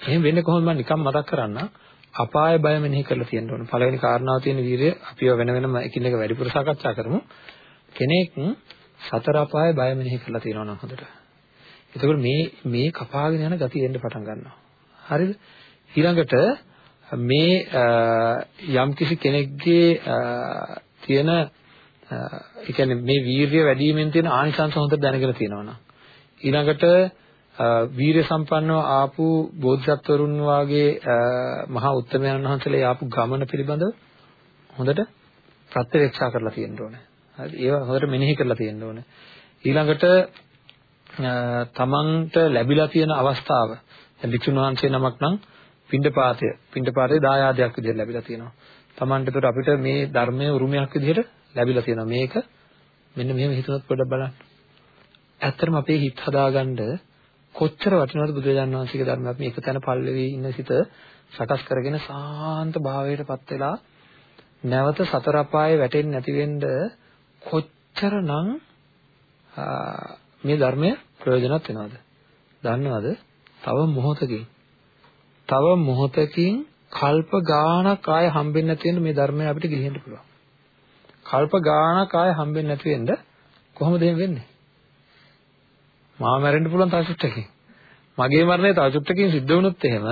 එහෙම වෙන්නේ කොහොමද මම නිකන් මතක් කරන්නම්. අපාය බය මෙනෙහි කරලා තියෙන්න ඕනේ. පළවෙනි කාරණාව තියෙන වීර්යය අපිව වෙන වෙනම එකින් එක වැඩිපුර සාකච්ඡා කරමු. කෙනෙක් සතර අපාය බය මෙනෙහි කරලා තියෙනවා නම් හොඳට. එතකොට මේ මේ කපාගෙන යන ගතිය එන්න පටන් ගන්නවා. හරිද? ඊළඟට මේ යම්කිසි කෙනෙක්ගේ තියෙන ඒ කියන්නේ මේ වීරිය වැඩි වීමෙන් තියෙන ආනිසංස හොඳට දැනගෙන තියෙනවා ඊළඟට වීරිය සම්පන්නව ආපු බෝධිසත්වරුන් වාගේ මහා උත්තමයන් වහන්සේලා ආපු ගමන පිළිබඳව හොඳට ප්‍රත්‍යක්ෂා කරලා තියෙන්න ඕනේ. හරි ඒවා හොඳට මෙනෙහි කරලා තියෙන්න ඕනේ. ඊළඟට තමන්ට ලැබිලා තියෙන අවස්ථාව දැන් භික්ෂුන් වහන්සේ නමක් නම් පින්ඩපාතය පින්ඩපාතේ දායාදයක් විදිහට ලැබිලා තියෙනවා. තමන්ට ඒකට අපිට මේ ධර්මයේ උරුමයක් විදිහට ලැබිලා තියෙනවා. මේක මෙන්න මෙහෙම හිතුනොත් පොඩ්ඩක් බලන්න. ඇත්තටම අපේ හිත හදාගන්න කොච්චර වටිනවද බුදුරජාණන් වහන්සේගේ ධර්මයක් මේ එක තැන පල්ලෙවි ඉන්න සිත සකස් කරගෙන සාන්ත භාවයටපත් වෙලා නැවත සතර අපායේ වැටෙන්නේ නැති වෙන්න කොච්චරනම් මේ ධර්මය ප්‍රයෝජනවත් වෙනවද? දන්නවද? තව මොහොතකින් තව මොහොතකින් කල්ප ගාණක් ආය හම්බෙන්නේ නැති වෙන මේ ධර්මය අපිට ගිලිහෙන්න පුළුවන්. කල්ප ගාණක් ආය හම්බෙන්නේ නැති වෙන්න කොහොමද එහෙම වෙන්නේ? මාව මැරෙන්න පුළුවන් තව චුට්ටකින්. මගේ මරණය තව චුට්ටකින් සිද්ධ වුණොත් එහෙම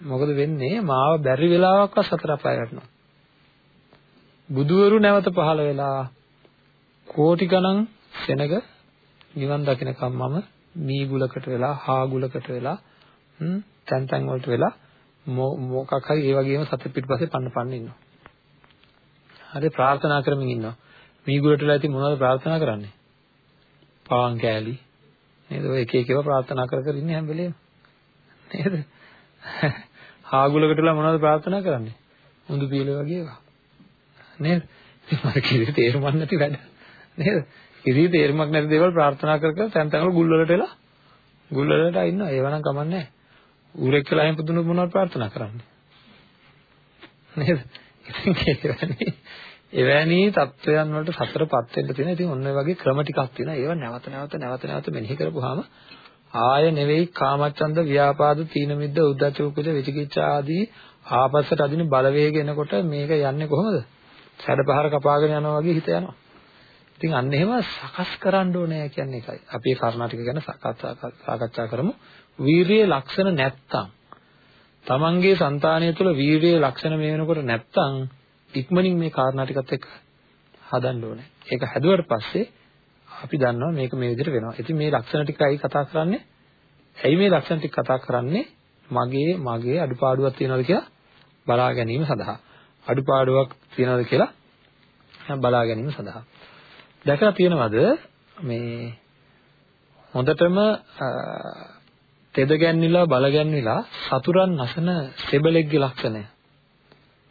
මොකද වෙන්නේ? මාව බැරි වෙලාවක්වත් සතර අපාය වැටෙනවා. බුදුවරු නැවත පහළ වෙලා කෝටි ගණන් සෙනග නිවන් දකින්නකම් මම මී ගුලකට වෙලා හා ගුලකට වෙලා තැන් තැන් වලට වෙලා මොකක් හරි ඒ වගේම සතර පිටපස්සේ පන්න පන්න ඉන්නවා. හරි ප්‍රාර්ථනා කරමින් ඉන්නවා. මී ගුලට වෙලා ඉතින් මොනවද ප්‍රාර්ථනා කරන්නේ? පාන් කෑලි නේද? ඔය එක එක ඒවා ප්‍රාර්ථනා කර කර ඉන්නේ හැම වෙලේම. නේද? හා ගුලකට වෙලා මොනවද ප්‍රාර්ථනා කරන්නේ? හොඳ පියල වගේ ඒවා. නේද? ඉතින් මට කිසි තේරුමක් නැති වැඩ. නේද? කිසි තේරුමක් නැති දේවල් ප්‍රාර්ථනා කර කර තැන් තැන් වල ගුල් වලට වෙලා ගුල් වලට ඉන්නවා. ඒව නම් කමන්නේ නැහැ. ඌරෙක් කියලා එහෙම පුදුනොත් මොනවද ප්‍රාර්ථනා කරන්නේ? නේද? ඉතින් එවැනි එවැනි தත්වයන් වලට සතරපත් වෙන්න තියෙන. ඉතින් ඔන්න ඔය වගේ ක්‍රම ටිකක් තියෙනවා. ඒවා නැවත නැවත නැවත නැවත මෙනෙහි කරපුවාම ආය නෙවෙයි කාමච්ඡන්ද ව්‍යාපාද තීන මිද්ද උද්ධච්ච කුච්ච විචිකිච්ඡා ආදී ආපස්සට අදින බලවේග එනකොට මේක යන්නේ කොහොමද? සැඩපහර කපාගෙන යනවා වගේ හිත යනවා. ඉතින් අන්න එහෙම සකස් කරන්න ඕනේ කියන්නේ ඒකයි. අපි ඒ කර්ණාටික ගැන සාකච්ඡා කරමු. වීරියේ ලක්ෂණ නැත්තම් තමන්ගේ సంతානය තුළ වීරියේ ලක්ෂණ මේ වෙනකොට නැත්තම් ඉක්මනින් මේ කාරණාටිකත් එක්ක හදන්න ඕනේ. ඒක හැදුවට පස්සේ අපි දන්නවා මේක මේ විදිහට වෙනවා. ඉතින් මේ ලක්ෂණ ටිකයි කතා කරන්නේ. ඇයි මේ ලක්ෂණ ටික කතා කරන්නේ? මගේ මගේ අඩුපාඩුවක් තියෙනවද කියලා බලා ගැනීම සඳහා අඩුපාඩුවක් තියෙනවද කියලා බලා ගැනීම සඳහා දැකලා තියෙනවද මේ හොඳටම තෙද ගැන්විලා බල ගැන්විලා සතුරන් නැසන සෙබලෙක්ගේ ලක්ෂණය.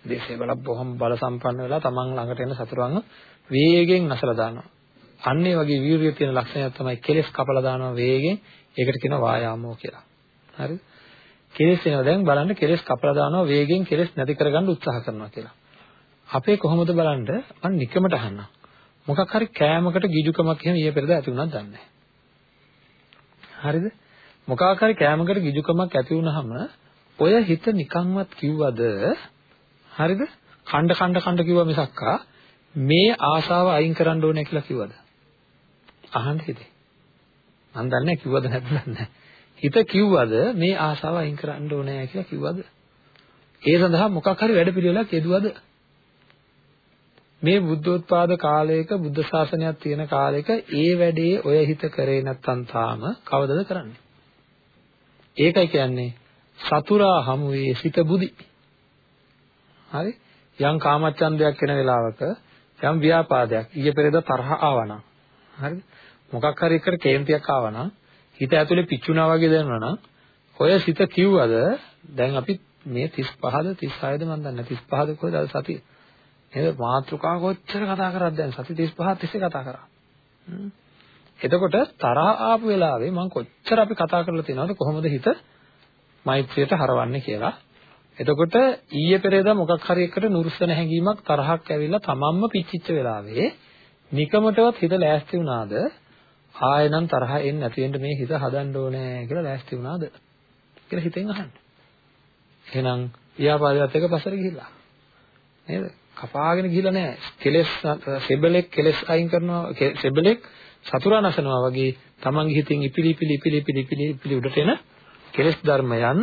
මේ සෙබල බොහොම බල සම්පන්න වෙලා තමන් ළඟට එන සතුරන්ව වේගෙන් නැසලා දානවා. අන්න ඒ වගේ වීරිය තියෙන ලක්ෂණයක් තමයි කෙලස් කපලා දානවා වේගෙන්. ඒකට කියනවා වායාමෝ කියලා. හරිද? කෙලස් එනවා දැන් බලන්න කෙලස් කපලා දානවා වේගෙන් කෙලස් නැති කරගන්න උත්සාහ කරනවා කියලා. අපේ කොහොමද බලන්න මම නිකමට අහන්නම්. මොකක් හරි කෑමකට ගිජුකමක් එහෙම ඊයේ පෙරදා ඇති වුණාද දන්නේ නැහැ. හරිද? මොකක් හරි කෑමකට ගිජුකමක් ඇති වුනහම ඔය හිත නිකන්වත් කිව්වද හරිද? කණ්ඩ කණ්ඩ කණ්ඩ කිව්වා මිසක්කා මේ ආශාව අයින් කරන්න ඕනේ කියලා කිව්වද? අහන්න හිතේ. මම දන්නේ කිව්වද නැද්ද දන්නේ හිත කිව්වද මේ ආශාව අයින් කරන්න ඕනේ කියලා කිව්වද? ඒ සඳහා මොකක් හරි වැඩපිළිවෙලක් යෙදුවද? මේ බුද්ධෝත්පාද කාලයක බුද්ධ ශාසනයක් තියෙන කාලයක ඒ වැඩේ ඔය හිත කරේ නැත්තම් තාම කවදද කරන්නේ? ඒකයි කියන්නේ සතුරා හමුවේ සිත බුදි. හරි? යම් කාමච්ඡන්දයක් වෙන වෙලාවක යම් ව්‍යාපාදයක් ඊයේ පෙරේද තරහ ආවනම් හරිද? මොකක් හරි එකට කේන්තියක් ආවනම් හිත ඇතුලේ පිච්චුණා වගේ දැනුණා නම් ඔය සිත කිව්වද දැන් අපි මේ 35ද 36ද මන් දන්නේ 35ද කොහෙද සතිය නේද මාත්‍රිකා කොච්චර කතා කරාද දැන් සති 35 තිස්සේ කතා කරා. එතකොට තරහ ආපු වෙලාවේ මම කොච්චර අපි කතා කරලා තියෙනවද කොහොමද හිත මෛත්‍රියට හරවන්නේ කියලා. එතකොට ඊයේ පෙරේදා මොකක් හරි එකට නුරුස්සන හැඟීමක් තරහක් ඇවිල්ලා තමන්ම පිච්චිච්ච වෙලාවේ නිකමටවත් හිත ලෑස්ති වුණාද ආයෙනම් තරහ එන්නේ නැති වෙන්න මේ හිත හදන්න ඕනේ කියලා ලෑස්ති වුණාද කියලා හිතෙන් අහන්න. එහෙනම් ව්‍යාපාරයත් එක්ක පස්සට ගිහිල්ලා. නේද? කපාගෙන ගිහිල්ලා නැහැ. කෙලෙස් සෙබලෙක් කෙලෙස් අයින් කරනවා සෙබලෙක් සතුරා නසනවා වගේ තමන්ගේ හිතින් ඉපිලි ඉපිලි ඉපිලි ඉපිලි ඉපිලි ඉපිලි උඩට එන කෙලෙස් ධර්මයන්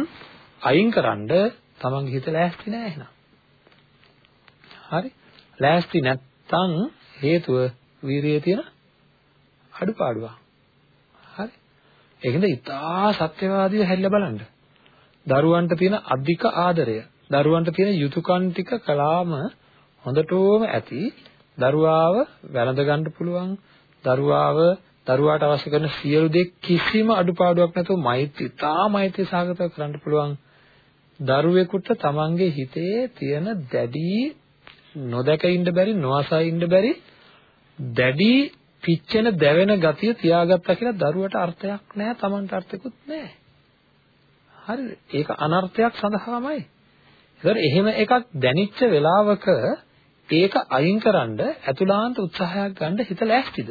අයින්කරනද තමන්ගේ හිත ලෑස්ති නැහැ එහෙනම්. හරි? ලෑස්ති නැත්තම් හේතුව වීරියේ තියෙන අඩුපාඩුවක්. හරි? ඒකෙන්ද ඊටා සත්‍යවාදීව හැල්ල බලන්න. දරුවන්ට තියෙන අධික ආදරය, දරුවන්ට තියෙන යුතුයකම් ටික කලාම හොඳටම ඇති දරුවාව වැළඳ ගන්න පුළුවන්. දරුවාව දරුවාට අවශ්‍ය කරන සියලු දේ කිසිම අඩුපාඩුවක් නැතුව මෛත්‍රී තා මෛත්‍රී සාගතව කරන්න පුළුවන්. දරුවෙකුට තමන්ගේ හිතේ තියෙන දැඩි නොදක ඉන්න බැරි නොඅසා ඉන්න බැරි දැඩි පිච්චෙන දැවෙන ගතිය තියාගත්තා කියලා දරුවට අර්ථයක් නැහැ තමන්ට අර්ථයක්වත් නැහැ. හරිද? ඒක අනර්ථයක් සඳහාමයි. ඒතර එහෙම එකක් දැනිච්ච වෙලාවක ඒක අයින්කරනද අතුලාන්ත උත්සාහයක් ගන්න හිත ලෑස්තිද?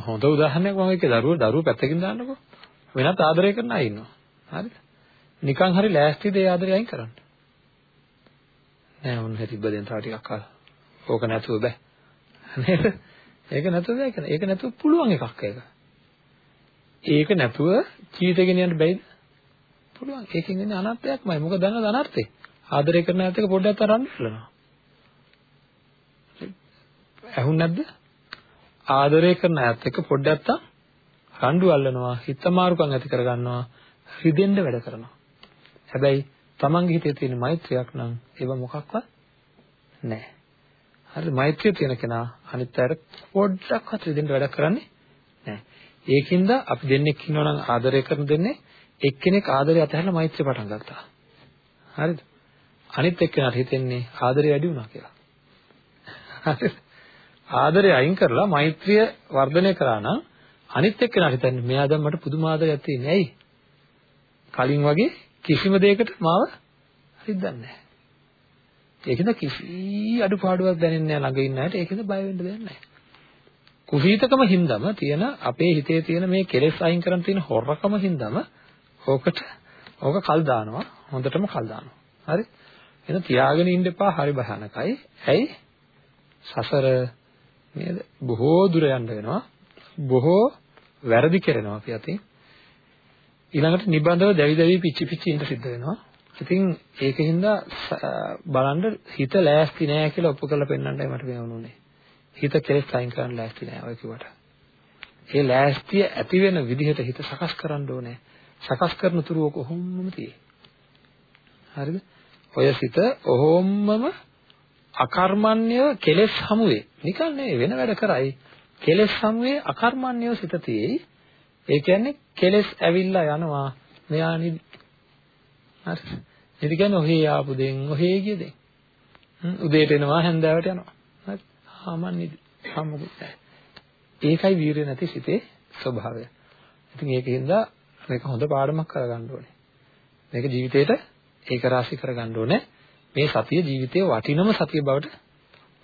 හොඳ උදාහරණයක් මම ඒකේ දරුවෝ දරුවෝ පැත්තකින් දාන්නකෝ. වෙනත් ආදරය කරන අය ඉන්නවා. හරිද? නිකන් හරි ලෑස්තිද ඒ ආදරය අයින් කරන්න? නෑ උන් හිතිබ්බ දෙන්න තව ටිකක් කාලා. ඕක නැතුව බෑ. නේද? ඒක නැතුව බෑ ඒක නැතුව පුළුවන් එකක් ඒක. ඒක නැතුව ජීවිතේ ගෙනියන්න බැයිද? පුළුවන්. ඒකෙන් එන්නේ අනර්ථයක්මයි. මොකද දන්නවද අනර්ථේ? ආදරය කරන ඇත්ත එක පොඩ්ඩක් තරන් ඉල්ලනවා. ඇහුන් නැද්ද? ආදරය කරන ඇත්ත එක පොඩ්ඩක් තා රණ්ඩු අල්ලනවා, හිතමාරුකම් ඇති කරගන්නවා, හිදෙන්න වැඩ කරනවා. හැබැයි තමන්ගේ හිතේ තියෙන මෛත්‍රියක් නම් ඒව මොකක්වත් නැහැ. හරි මෛත්‍රිය තියෙන කෙනා අනිත් අයට පොඩ්ඩක්වත් හිදෙන්න වැඩ කරන්නේ නැහැ. ඒකින්ද අපි දෙන්නෙක් ඉන්නවා නම් ආදරය කරන දෙන්නේ එක්කෙනෙක් ආදරය අතහැරලා මෛත්‍රිය පටන් ගත්තා. හරිද? අනිත් එක්කෙනාට හිතෙන්නේ ආදරය වැඩි වුණා කියලා. හරිද? ආදරය අයින් කරලා මෛත්‍රිය වර්ධනය කරා නම් අනිත් එක්කෙනාට හිතන්නේ මෙයා දැන් මට පුදුම ආදරයක් තියෙන්නේ. ඇයි? කලින් වගේ කිසිම දෙයකට මාව හිතන්නේ නැහැ. ඒකෙන්ද කිසි අඩුපාඩුවක් දැනෙන්නේ නැහැ ළඟ ඉන්න අයට ඒකෙන්ද බය වෙන්න දෙයක් නැහැ. කුසීතකම හින්දම තියෙන අපේ හිතේ තියෙන මේ කෙලෙස් අයින් කරන් තියෙන හොරකම හින්දම ඕකට ඕක කල් දානවා හොඳටම කල් දානවා. හරි? එහෙනම් තියාගෙන ඉන්න එපා හරි භයානකයි. ඇයි? සසර නේද? බොහෝ දුර යන්න වෙනවා. බොහෝ වැරදි කරනවා අපි අතින්. ඊළඟට නිබඳව දැවි දැවි පිච්චි පිච්චි ඉන්න සිද්ධ වෙනවා. ඉතින් ඒකින්ද බලන්න හිත ලෑස්ති නෑ කියලා ඔප්පු කරලා පෙන්නන්නයි මට මේ වුණේ. හිත කෙලෙස් අයින් කරන්න ලෑස්ති නෑ ඔය කිව්වට. ඒ ලෑස්තිය ඇති වෙන විදිහට හිත සකස් කරන්න ඕනේ. සකස් කරන තුරු ඔක කොහොමම තියෙයි. හරිද? ඔය සිත ඔහොමම අකර්මණ්‍යව කෙලෙස් හමුවේ. නිකන් නෙවෙයි වෙන වැඩ කරයි. කෙලෙස් සමුවේ අකර්මණ්‍යව සිත තියෙයි. ඒ කියන්නේ කෙලෙස් ඇවිල්ලා යනවා මෙයා නිදි. හරි. නිදි කියන්නේ ඔහේ ආපු දෙන් ඔහේ ගිය දෙන්. උදේට එනවා හැන්දෑවට යනවා. හරි. ආ මන් නිදි. සම්මුකුත් නැහැ. ඒකයි වීරිය නැති සිතේ ස්වභාවය. ඉතින් ඒකින්ද මේක හොඳ පාඩමක් කරගන්න ඕනේ. මේක ජීවිතේට ඒක රාශි කරගන්න ඕනේ. මේ සතිය ජීවිතයේ වටිනම සතිය බවට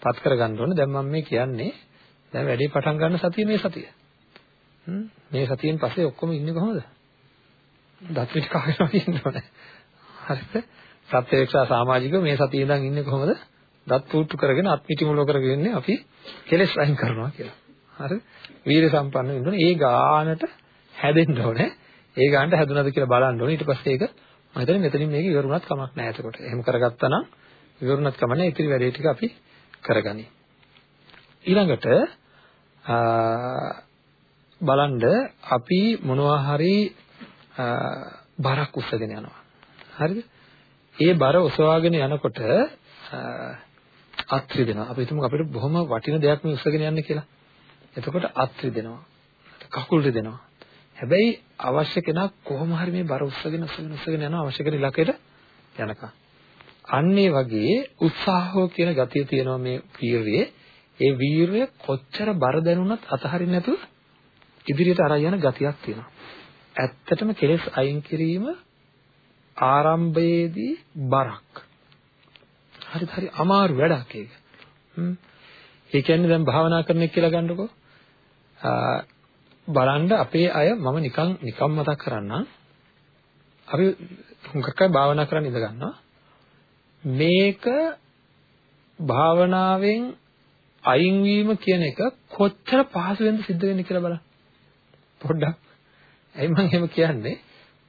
පත් කරගන්න ඕනේ. දැන් මම මේ කියන්නේ දැන් වැඩේ පටන් ගන්න සතිය මේ සතිය. මේ සතියෙන් පස්සේ ඔක්කොම ඉන්නේ කොහොමද? දත් පිට කාගෙන ඉන්න ඕනේ. හරිද? සත්‍යේක්ෂා සමාජිකව මේ සතියේ ඉඳන් ඉන්නේ කොහොමද? දත් පුට්ටු කරගෙන අත් පිටි මුල කරගෙන ඉන්නේ අපි කෙලස් අයින් කරනවා කියලා. හරිද? වීර සම්පන්න වෙන්න ඕනේ. ඒ ගානට හැදෙන්න ඕනේ. ඒ ගානට හැදුනද කියලා බලන්න ඕනේ. ඊට පස්සේ ඒක මම හිතන්නේ මෙතනින් මේක ඉවරුණත් කමක් නැහැ එතකොට. එහෙම කරගත්තා නම් ඉවරුණත් කම නැහැ. ඉතිරි වැඩේ ටික අපි කරගනි. ඊළඟට බලන්න අපි මොනවා හරි බරක් උස්සගෙන යනවා. හරිද? ඒ බර ඔසවාගෙන යනකොට අත් රිදෙනවා. අපි හිතමු අපිට බොහොම වටින දෙයක් මේ උස්සගෙන යන්න කියලා. එතකොට අත් රිදෙනවා. කකුල් රිදෙනවා. හැබැයි අවශ්‍ය කෙනා කොහොම හරි මේ බර උස්සගෙන උස්සගෙන උස්සගෙන යනවා අවශ්‍ය කෙන ඉලක්කයට යනකම්. අන්න ඒ වගේ උත්සාහෝ කියන ගතිය තියෙනවා මේ වීරියේ. ඒ වීරිය කොච්චර බර දැනුණත් අතහරින්න නැතුව ඉදිරියට අරන් යන ගතියක් තියෙනවා. ඇත්තටම කෙලෙස් අයින් කිරීම ආරම්භයේදී බරක්. හරිද හරි අමාරු වැඩක් ඒක. හ්ම්. ඒ කියන්නේ දැන් භාවනා කරන එක කියලා ගන්නකො. බලන්න අපේ අය මම නිකන් නිකන් මතක් කරන්නම්. අපි හුඟක් අය භාවනා කරන්න ඉඳ ගන්නවා. මේක භාවනාවෙන් අයින් වීම කියන එක කොච්චර පහසුවෙන්ද සිද්ධ වෙන්නේ කියලා බලන්න. පොඩ්ඩක්. ඇයි මම එහෙම කියන්නේ?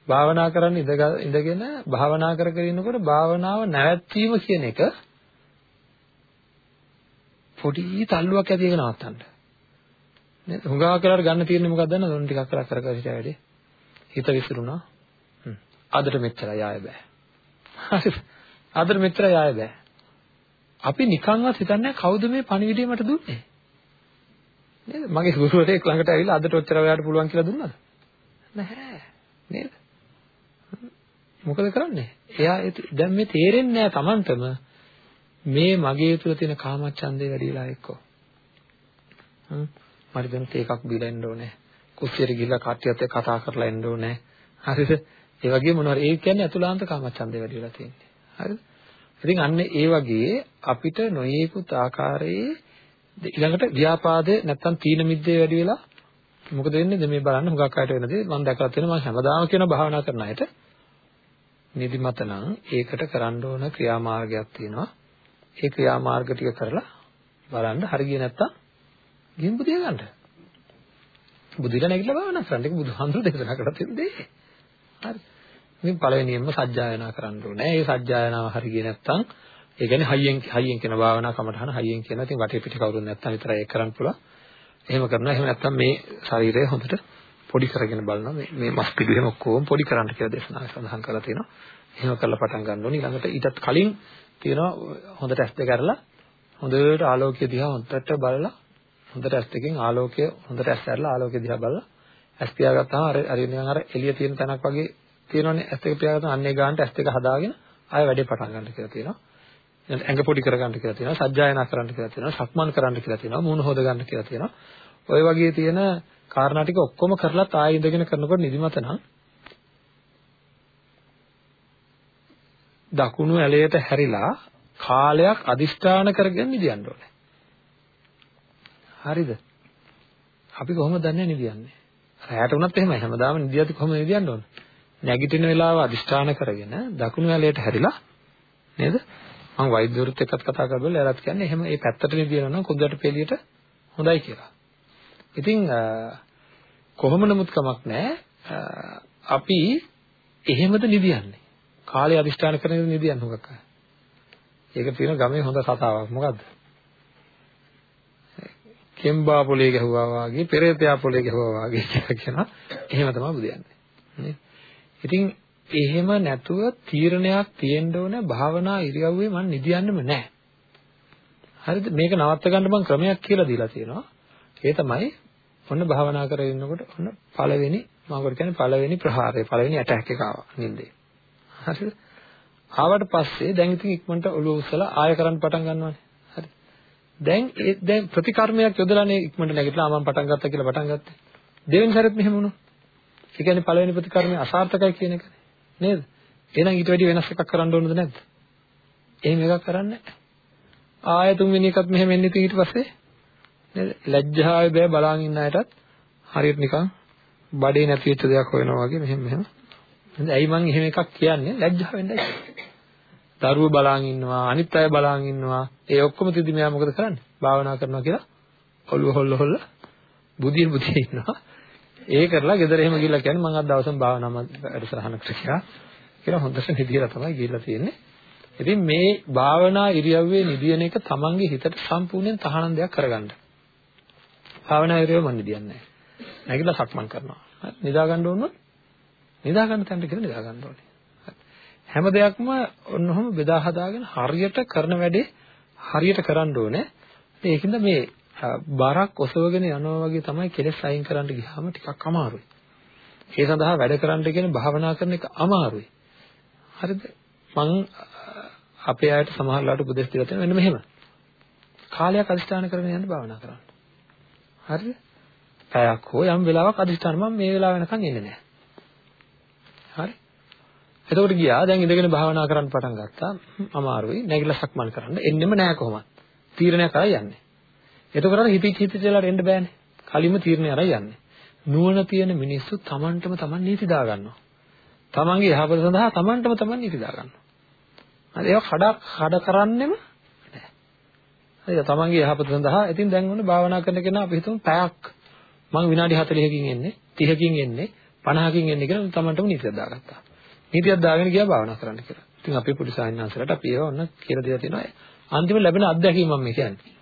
භාවනා කරන්න ඉඳගෙන භාවනා කර කර ඉන්නකොට භාවනාව නැවැත්වීම කියන එක පොඩි තල්ලුවක් ඇති එක නවත්තන්න. නේද? හුඟා කරලා ගන්න තියෙන්නේ මොකක්ද දන්නවද? ඔන්න ටිකක් කරලා කර කර හිටියා වැඩේ. හිත විසිරුණා. හ්ම්. අදට මෙච්චරයි ආය බෑ. හරිද? අදට මෙච්චරයි ආය බෑ. අපි නිකන්වත් හිතන්නේ කවුද මේ පණිවිඩය මට දුන්නේ? නේද? මගේ ගුරුවරයෙක් ළඟට ඇවිල්ලා අදට ඔච්චර ඔයාලට පුළුවන් කියලා දුන්නාද? නැහැ. නේද? මොකද කරන්නේ? එයා දැන් මේ තේරෙන්නේ නැහැ Tamanටම මේ මගේ තුල තියෙන කාමච්ඡන්දේ වැඩිලා එක්කෝ. හ්ම්. මට දැන් තේ එකක් බීලා එන්න ඕනේ. කුස්සියට ගිහිල්ලා කට්ටියත් එක්ක කතා කරලා එන්න ඕනේ. හරිද? ඒ වගේ මොනවාරි ඒ කියන්නේ අතුලාන්ත කාමච්ඡන්දේ වැඩිලා තියෙන්නේ. හරිද? ඉතින් අන්න ඒ වගේ අපිට නොයේකුත් ආකාරයේ ඊළඟට ව්‍යාපාදේ නැත්තම් තීන මිද්දේ වැඩි වෙලා මොකද වෙන්නේ මේ බලන්න හුඟක් අයට වෙනදී මම දැකලා තියෙනවා මම හැමදාම කියන භාවනා කරන අයට නිදිමත නම් ඒකට කරන්න ඕන ක්‍රියාමාර්ගයක් තියෙනවා ඒ ක්‍රියාමාර්ග ටික කරලා බලන්න හරිය නැත්තම් ගිහින් බුදිය ගන්න බුදිලා නැගිටලා භාවනා කරන්න ඒක බුදුහාමුදුරු දේශනා කරලා තියෙන දේ හරි ඉතින් පළවෙනියෙන්ම සජ්ජායනා කරන්න ඕනේ ඒ සජ්ජායනාව හරිය නැත්තම් ඒ කියන්නේ හයියෙන් හයියෙන් කියන භාවනා කමටහන හයියෙන් කියන. ඉතින් වටේ පිට කවුරුත් නැත්තම් විතරයි ඒක කරන්න පුළුවන්. එහෙම කරනවා. එහෙම නැත්තම් මේ ශරීරය හොඳට පොඩි කරගෙන බලනවා. මේ මේ මස් පිටු එහෙම ඔක්කොම පොඩි කරන්න කියලා දේශනාවේ සඳහන් කරලා තියෙනවා. එහෙම කරලා පටන් ගන්න ඕනේ. ඊළඟට ඊටත් කලින් තියෙනවා හොඳට ඇස් දෙක අරලා හොඳට ආලෝකය දිහා හොඳට බලලා හොඳට ඇස් දෙකෙන් ආලෝකය හොඳට ඇස් අරලා ආලෝකය දිහා බලලා ඇස් පියාගත්තාම අර අර නිකන් අර එළිය තියෙන තැනක් වගේ තියෙනවනේ. ඇස් දෙක පියාගත්තාම අන්නේ ගානට ඇස් දෙක හදාගෙන ආය වැඩේ පටන් ගන්න කියලා තියෙනවා. ඇඟ පොඩි කරගන්න කියලා තියෙනවා. සජ්ජායනා කරන්න කියලා තියෙනවා. සක්මන් කරන්න කියලා තියෙනවා. මූණ හොද ගන්න කියලා තියෙනවා. ඔය වගේ තියෙන කාරණා ටික ඔක්කොම කරලා තායි ඉඳගෙන කරනකොට නිදිමත නම් දකුණු ඇලයට හැරිලා කාලයක් අදිෂ්ඨාන කරගෙන නිදියන්න ඕනේ. හරිද අපි කොහොමද දන්නේ නිදියන්නේ රැයට වුණත් එහෙමයි හැමදාම නිදියත් කොහොමද නිදියන්න ඕන නැගිටින වෙලාව අදිෂ්ඨාන කරගෙන දකුණු ඇලයට හැරිලා නේද මම වෛද්‍යවරුත් එක්කත් කතා කරලා එයාලත් කියන්නේ එහෙම මේ පැත්තට නිදිනවා නම් කුද්දට පෙළියට හොඳයි කියලා. ඉතින් කොහොම නමුත් කමක් නැහැ. අපි එහෙමද නිදියන්නේ. කාලේ අදිෂ්ඨාන කරගෙන නිදියන්න හුඟක් අය. ඒක තියෙන ගමේ හොඳ කතාවක්. මොකද්ද? කෙම්බා පොලේ ගැහුවා වාගේ, පෙරේතයා පොලේ ගැහුවා වාගේ කියලා කියනවා. එහෙම තමයි බුදියන්නේ. නේද? ඉතින් එහෙම නැතුව තීරණයක් තියෙන්න ඕන භාවනා ඉරියව්වේ මම නිදියන්නෙම නැහැ. හරිද? මේක නවත්ත ගන්න මම ක්‍රමයක් කියලා දීලා තියෙනවා. ඒ තමයි ඔන්න භාවනා කරගෙන ඉන්නකොට ඔන්න පළවෙනි මම කියන්නේ පළවෙනි ප්‍රහාරය, පළවෙනි ඇටැක් එක ආවා නින්දේ. හරිද? ආවට පස්සේ දැන් ඉතින් ඉක්මනට ඔළුව උස්සලා ආය කරන්න පටන් ගන්නවානේ. හරි. දැන් ඒ දැන් ප්‍රතිකර්මයක් යොදලානේ ඉක්මනට නැගිටලා මම පටන් ගත්තා කියලා පටන් ගත්තේ. දෙවෙනි සැරෙත් මෙහෙම වුණා. ඒ කියන්නේ පළවෙනි ප්‍රතිකර්මය අසාර්ථකයි කියන එකනේ. නේද? එහෙනම් ඊට වැඩි වෙනස් එකක් කරන්න ඕනද නැද්ද? එහෙම එකක් කරන්නේ නැහැ. ආය තුන්වෙනි එකත් මෙහෙම එන්නේ ඉතින් ඊට පස්සේ නේද? ලැජ්ජාවේ බය බලාගෙන ඉන්න අයටත් හරියට නිකන් බඩේ නැති වෙච්ච දෙයක් හොයනවා වගේ මෙහෙම මෙහෙම. නේද? ඇයි මං එහෙම එකක් කියන්නේ? ලැජ්ජාවෙන්දයි. දරුවෝ බලාගෙන ඉන්නවා, අනිත් අය බලාගෙන ඉන්නවා. ඒ ඔක්කොම තියදී මෙයා මොකද කරන්නේ? භාවනා කරනවා කියලා ඔළුව හොල්ල හොල්ල බුදිය බුදිය ඉන්නවා. ඒ කරලා ගෙදර එහෙම ගිහිල්ලා කියන්නේ මම අද දවසම භාවනා වැඩසටහනකට කියලා කියලා හොඳට නිදිලා තමයි ගිහිල්ලා තියෙන්නේ. ඉතින් මේ භාවනා ඉරියව්වේ නිදියන එක තමන්ගේ හිතට සම්පූර්ණයෙන් තහනම් දෙයක් කරගන්න. භාවනා ඉරියව්ව මම නිදියන්නේ නැහැ. නැගිටලා සක්මන් කරනවා. හරි නිදා ගන්න ඕනොත් නිදා ගන්න තැනට කියලා නිදා ගන්න ඕනේ. හැම දෙයක්ම ඔන්නෝම බෙදා හදාගෙන හරියට කරන වැඩේ හරියට කරන්න ඕනේ. ඒකින්ද මේ බරක් ඔසවගෙන යනවා වගේ තමයි කෙලස් අයින් කරන්න ගියාම ටිකක් අමාරුයි. ඒ සඳහා වැඩ කරන්න කියන භාවනා කරන එක අමාරුයි. හරිද? මං අපේ අයට සමහරලාට උපදෙස් දීලා තියෙනවා මෙන්න මෙහෙම. කාලයක් අදිස්ථාන කරගෙන යන්න භාවනා කරන්න. හරිද? පැයක් හෝ යම් වෙලාවක් අදිස්ථාන මම මේ වෙලාව වෙනකන් එන්නේ නැහැ. හරි? එතකොට ගියා දැන් ඉඳගෙන භාවනා කරන්න පටන් ගත්තා. අමාරුයි. නැගිටලා සක්මන් කරන්න එන්නෙම නැහැ කොහොමද? තීරණයක් කරලා යන්නේ. එතකොට අර හිතී හිතී කියලා එන්න බෑනේ. කලින්ම තීරණය අරන් යන්නේ. නුවණ තියෙන මිනිස්සු Tamanටම Taman නීති දා ගන්නවා. Tamanගේ යහපත සඳහා Tamanටම Taman නීති දා ගන්නවා. හරි ඒක කඩ කඩ කරන්නෙම නැහැ. හරිද? Tamanගේ යහපත සඳහා ඉතින් දැන් ඔන්න භාවනා කරන කෙනා අපි හිතමු පැයක් මම විනාඩි 40කින් එන්නේ 30කින් එන්නේ 50කින් එන්නේ කියලා Tamanටම නීතියක් දාගත්තා. නීතියක් දාගෙන ගියා භාවනා කරන්න කියලා. ඉතින් අපේ පොඩි සායනහන්සලට අපි ඒව ඔන්න කියලා දෙලා තියෙනවා. අන්තිම ලැබෙන අත්දැකීම මම කියන්නේ.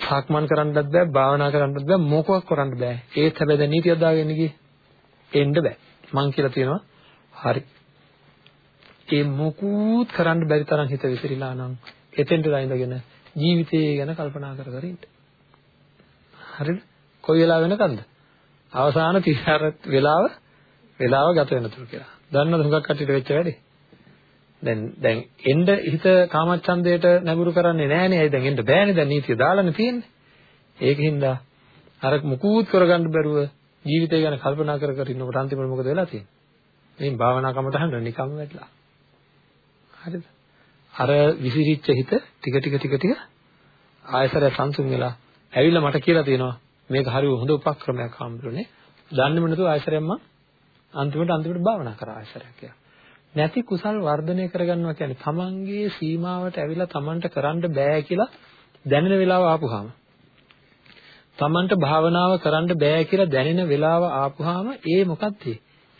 සක්මන් කරන්නත් බෑ භාවනා කරන්නත් බෑ මොකක් කරන්න බෑ. ඒත් හැබැයි දැන් නීතියක් දාගෙන ගියේ. එන්න බෑ. මං කියලා තියෙනවා හරි. ඒ මොකුත් කරන්න බැරි තරම් හිත විසිරීලා නම් එතෙන්ට ඉඳගෙන ජීවිතය ගැන කල්පනා කර කර ඉන්න. හරිද? කොයි වෙලාව වෙනකන්ද? අවසාන තිහර වෙලාව වෙලාව ගත වෙනතුරු කියලා දන්නවද හුඟක් කට්ටියට වෙච්ච වැඩේ දැන් දැන් එන්න හිත කාමච්ඡන්දයට නැඹුරු කරන්නේ නැහනේ. ඇයි දැන් එන්න බෑනේ. දැන් නීතිය දාලානේ තියෙන්නේ. ඒකින්ද අර මුකුත් කරගන්න බැරුව ජීවිතය ගැන කල්පනා කර කර ඉන්නකොට අන්තිමට මොකද වෙලා තියෙන්නේ? මේ භාවනා කමටහන් නිකම්ම වැටලා. හරිද? අර විසිරිච්ච හිත ටික ටික ටික ටික ආයසර සංසුන් වෙලා ඇවිල්ලා මට කියලා තියෙනවා මේක හරි හොඳ උපක්‍රමයක් හම්බුනේ. දන්නේම නැතුව ආයසරයෙන් මම අන්තිමට අන්තිමට භාවනා කරා ආයසරයක් කියලා. නැති කුසල් වර්ධනය කරගන්නවා කියන්නේ තමන්ගේ සීමාවට ඇවිල්ලා තමන්ට කරන්න බෑ කියලා දැනෙන වෙලාව ආපුහාම තමන්ට භාවනාව කරන්න බෑ කියලා දැනෙන වෙලාව ආපුහාම ඒ මොකක්ද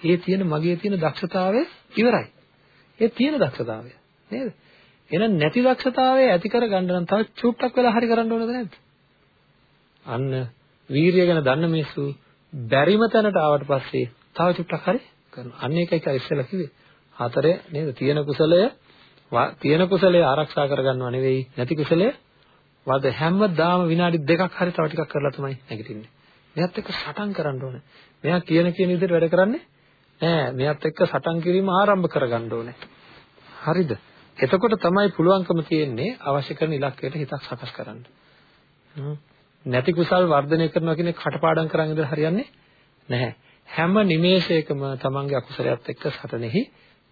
ඒ තියෙන මගේ තියෙන දක්ෂතාවය ඉවරයි. ඒ තියෙන දක්ෂතාවය නේද? එහෙනම් නැති දක්ෂතාවය ඇති කරගන්න නම් තව චුට්ටක් වෙලා හරි කරන්න ඕනද නැද්ද? අන්න වීරිය ගැන දන්න මිනිස්සු බැරිම තැනට ආවට පස්සේ තව චුට්ටක් හරි කරනවා. අන්න ඒකයි කියලා ඉස්සෙල්ලා කිව්වේ. හතරේ නේද? තියෙන කුසලය තියෙන කුසලය ආරක්ෂා කරගන්නව නෙවෙයි නැති කුසලය වද හැමදාම විනාඩි දෙකක් හරි තව ටිකක් කරලා තමයි නැගිටින්නේ. මෙයත් එක්ක සටන් කරන්න ඕනේ. මෙයා කියන කියන විදිහට වැඩ කරන්නේ නෑ. මෙයත් එක්ක සටන් කිරීම ආරම්භ කරගන්න ඕනේ. හරිද? එතකොට තමයි පුළුවන්කම තියෙන්නේ අවශ්‍ය කරන ඉලක්කයට හිතක් සකස් කරන්න. නැති කුසල් වර්ධනය කරනවා කියන්නේ කටපාඩම් කරන් ඉඳලා හරියන්නේ නැහැ. හැම නිමේෂයකම තමන්ගේ අකුසලයක් එක්ක සටනෙහි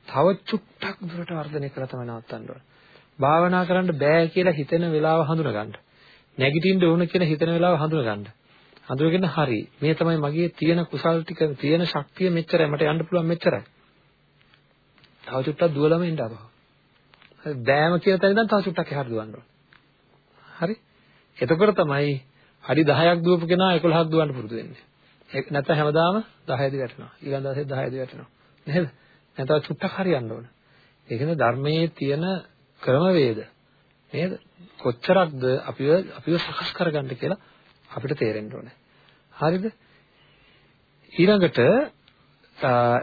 තව චුට්ටක් දුරට වර්ධනය කරලා තමයි නවත්තන්න ඕන. භාවනා කරන්න බෑ කියලා හිතෙන වෙලාව හඳුනගන්න. නැගිටින්න ඕන කියලා හිතෙන වෙලාව හඳුනගන්න. හඳුනගෙන හරි මේ තමයි මගේ තියෙන කුසල් ටික තියෙන ශක්තිය මෙච්චරයි මට යන්න පුළුවන් මෙච්චරයි. තව චුට්ටක් දුවලම ඉන්න අපහ. හරි බෑම කියලා තැන ඉඳන් තව චුට්ටක් එහාට දුවන්න ඕන. හරි? එතකොට තමයි අඩි 10ක් දුවපු කෙනා 11ක් දුවන්න පුරුදු වෙන්නේ. ඒක නැත්නම් හැමදාම 10 දී වැටෙනවා. ඊළඟ දවසේ 10 දී වැටෙනවා. නේද? නැත්නම් චුට්ටක් හරියන්න ඕන. ඒකනේ ධර්මයේ තියෙන ක්‍රමවේද නේද? කොච්චරක්ද අපිව අපිව සකස් කරගන්න කියලා අපිට තේරෙන්න ඕනේ. හරිද? ඊළඟට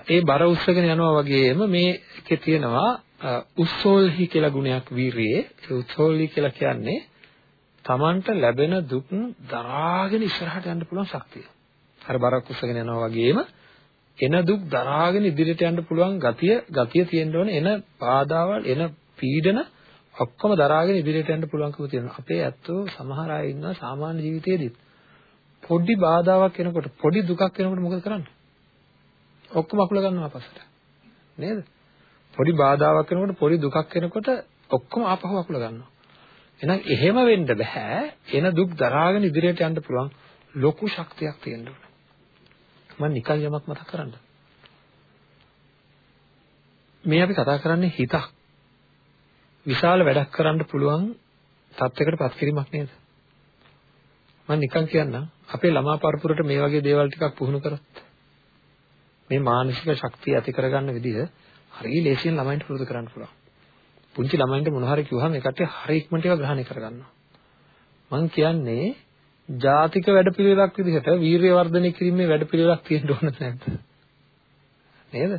ඒ බර උස්සගෙන යනවා වගේම මේකේ තියෙනවා උස්සෝල්හි කියලා ගුණයක් වීරියේ. ඒ උස්සෝල්හි කියලා කියන්නේ Tamanට ලැබෙන දුක් දරාගෙන ඉස්සරහට යන්න පුළුවන් ශක්තිය. අර බරක් උස්සගෙන යනවා වගේම එන දුක් දරාගෙන ඉදිරියට යන්න පුළුවන් ගතිය ගතිය තියෙන්න ඕනේ එන බාධාවල් එන පීඩන ඔක්කොම දරාගෙන ඉදිරියට යන්න පුළුවන්කම තියෙනවා. අපේ ඇත්තෝ සමහර අය ඉන්නවා සාමාන්‍ය ජීවිතයේදීත් පොඩි බාධාවක් එනකොට පොඩි දුකක් එනකොට මොකද කරන්නේ? ඔක්කොම අකුල ගන්නවා පස්සට. නේද? පොඩි බාධාවක් එනකොට පොඩි දුකක් එනකොට ඔක්කොම ආපහු අකුල ගන්නවා. එහෙනම් එහෙම වෙන්න බෑ. එන දුක් දරාගෙන ඉදිරියට යන්න පුළුවන් ලොකු ශක්තියක් තියෙන්න ඕන. මම නිකන් යමක් මතක් කරන්න. මේ අපි කතා කරන්නේ හිතක්. විශාල වැඩක් කරන්න පුළුවන් තත්යකට පත් කිරීමක් නේද? මම නිකන් කියන්නම් අපේ ළමා පරපුරට මේ වගේ දේවල් ටිකක් පුහුණු කරොත් මේ මානසික ශක්තිය ඇති කරගන්න විදිහ හරිය ලේසියෙන් ළමයින්ට පුරුදු කරන්න පුළුවන්. පුංචි ළමයින්ට මොන හරි කිව්වහම ඒ කට්ටිය හරි ඉක්මනට ඒවා ග්‍රහණය කරගන්නවා. මම කියන්නේ ජාතික වැඩපිළිවෙලක් විදිහට වීරිය වර්ධනය කිරීමේ වැඩපිළිවෙලක් තියෙන්න ඕනද නැද්ද? නේද?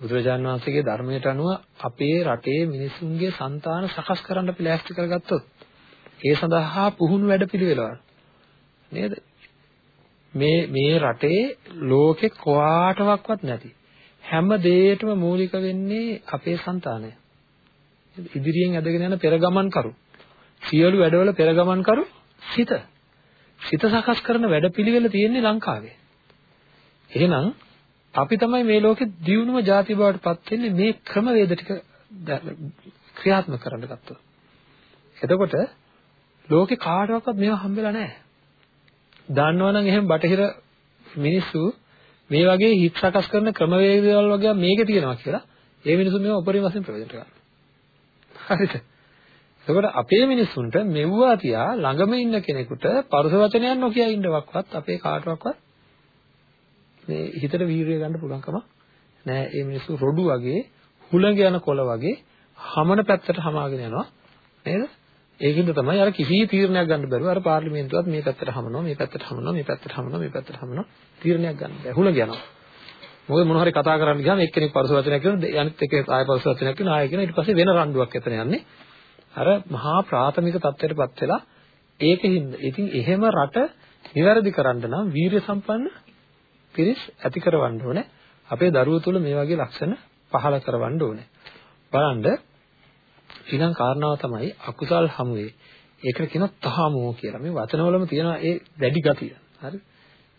බුදුරජාණන් වහන්සේගේ ධර්මයට අනුව අපේ රටේ මිනිසුන්ගේ సంతාන සකස් කරන්න අපි ලෑස්ති කරගත්තොත් ඒ සඳහා පුහුණු වැඩපිළිවෙලක් නේද? මේ මේ රටේ ලෝකෙ කොහාටවත් නැති හැම දෙයකටම මූලික වෙන්නේ අපේ సంతානය. ඉදිරියෙන් ඇදගෙන යන පෙරගමන් කරු. සියලු වැඩවල පෙරගමන් කරු සිත. සිත සකස් කරන වැඩපිළිවෙල තියෙන්නේ ලංකාවේ. එහෙනම් අපි තමයි මේ ලෝකෙ දියුණුව ಜಾති බවට පත් වෙන්නේ මේ ක්‍රමවේද ටික ක්‍රියාත්මක කරන්න ගත්තොත්. එතකොට ලෝකේ කාටවත් මේවා හම්බෙලා නැහැ. දන්නවනම් එහෙනම් බටහිර මිනිස්සු මේ වගේ හිත සකස් කරන ක්‍රමවේදවල වගේ මේකේ තියෙනවා කියලා ඒ මිනිස්සු මේව උපරිම වශයෙන් ප්‍රයෝජනට ගන්නවා. හරිද? එතකොට අපේ මිනිස්සුන්ට මෙව්වා තියා ළඟම ඉන්න කෙනෙකුට පරුස වචනයක් නොකිය ඉන්නවක්වත් අපේ කාටවත් මේ හිතට වීරිය ගන්න පුළුවන්කම නෑ. ඒ මිනිස්සු රොඩු වගේ හුළඟ යන කොළ වගේ හමන පැත්තට හමාගෙන යනවා. නේද? ඒකින්ද තමයි අර කිසි තීරණයක් ගන්න බැරුව අර පාර්ලිමේන්තුවත් මේ පැත්තට හමනවා මේ පැත්තට හමනවා මේ පැත්තට හමනවා මේ පැත්තට හමනවා තීරණයක් ගන්න බැහැ හුල යනවා මොකද මොන හරි කතා කරන්න ගියාම එක්කෙනෙක් පරස වචනයක් කියනවා අනිත් එක්කෙනෙක් ආය පරස වචනයක් කියනවා ආය කියන ඊට පස්සේ වෙන රණ්ඩුවක් එතන යන්නේ අර මහා ප්‍රාථමික தත්ත්වයටපත් වෙලා ඒකින්ද ඉතින් එහෙම රට નિවැරදි කරන්න නම් වීරිය සම්පන්න පිරිස් ඇති කරවන්න ඕනේ අපේ දරුවෝ තුල මේ වගේ ලක්ෂණ පහළ කරවන්න ඕනේ බලන්න ඊළඟ කාරණාව තමයි අකුසල් හමුවේ. ඒකට කියනවා තහමෝ කියලා. මේ වචනවලම තියෙන ඒ වැඩි ගතිය. හරි?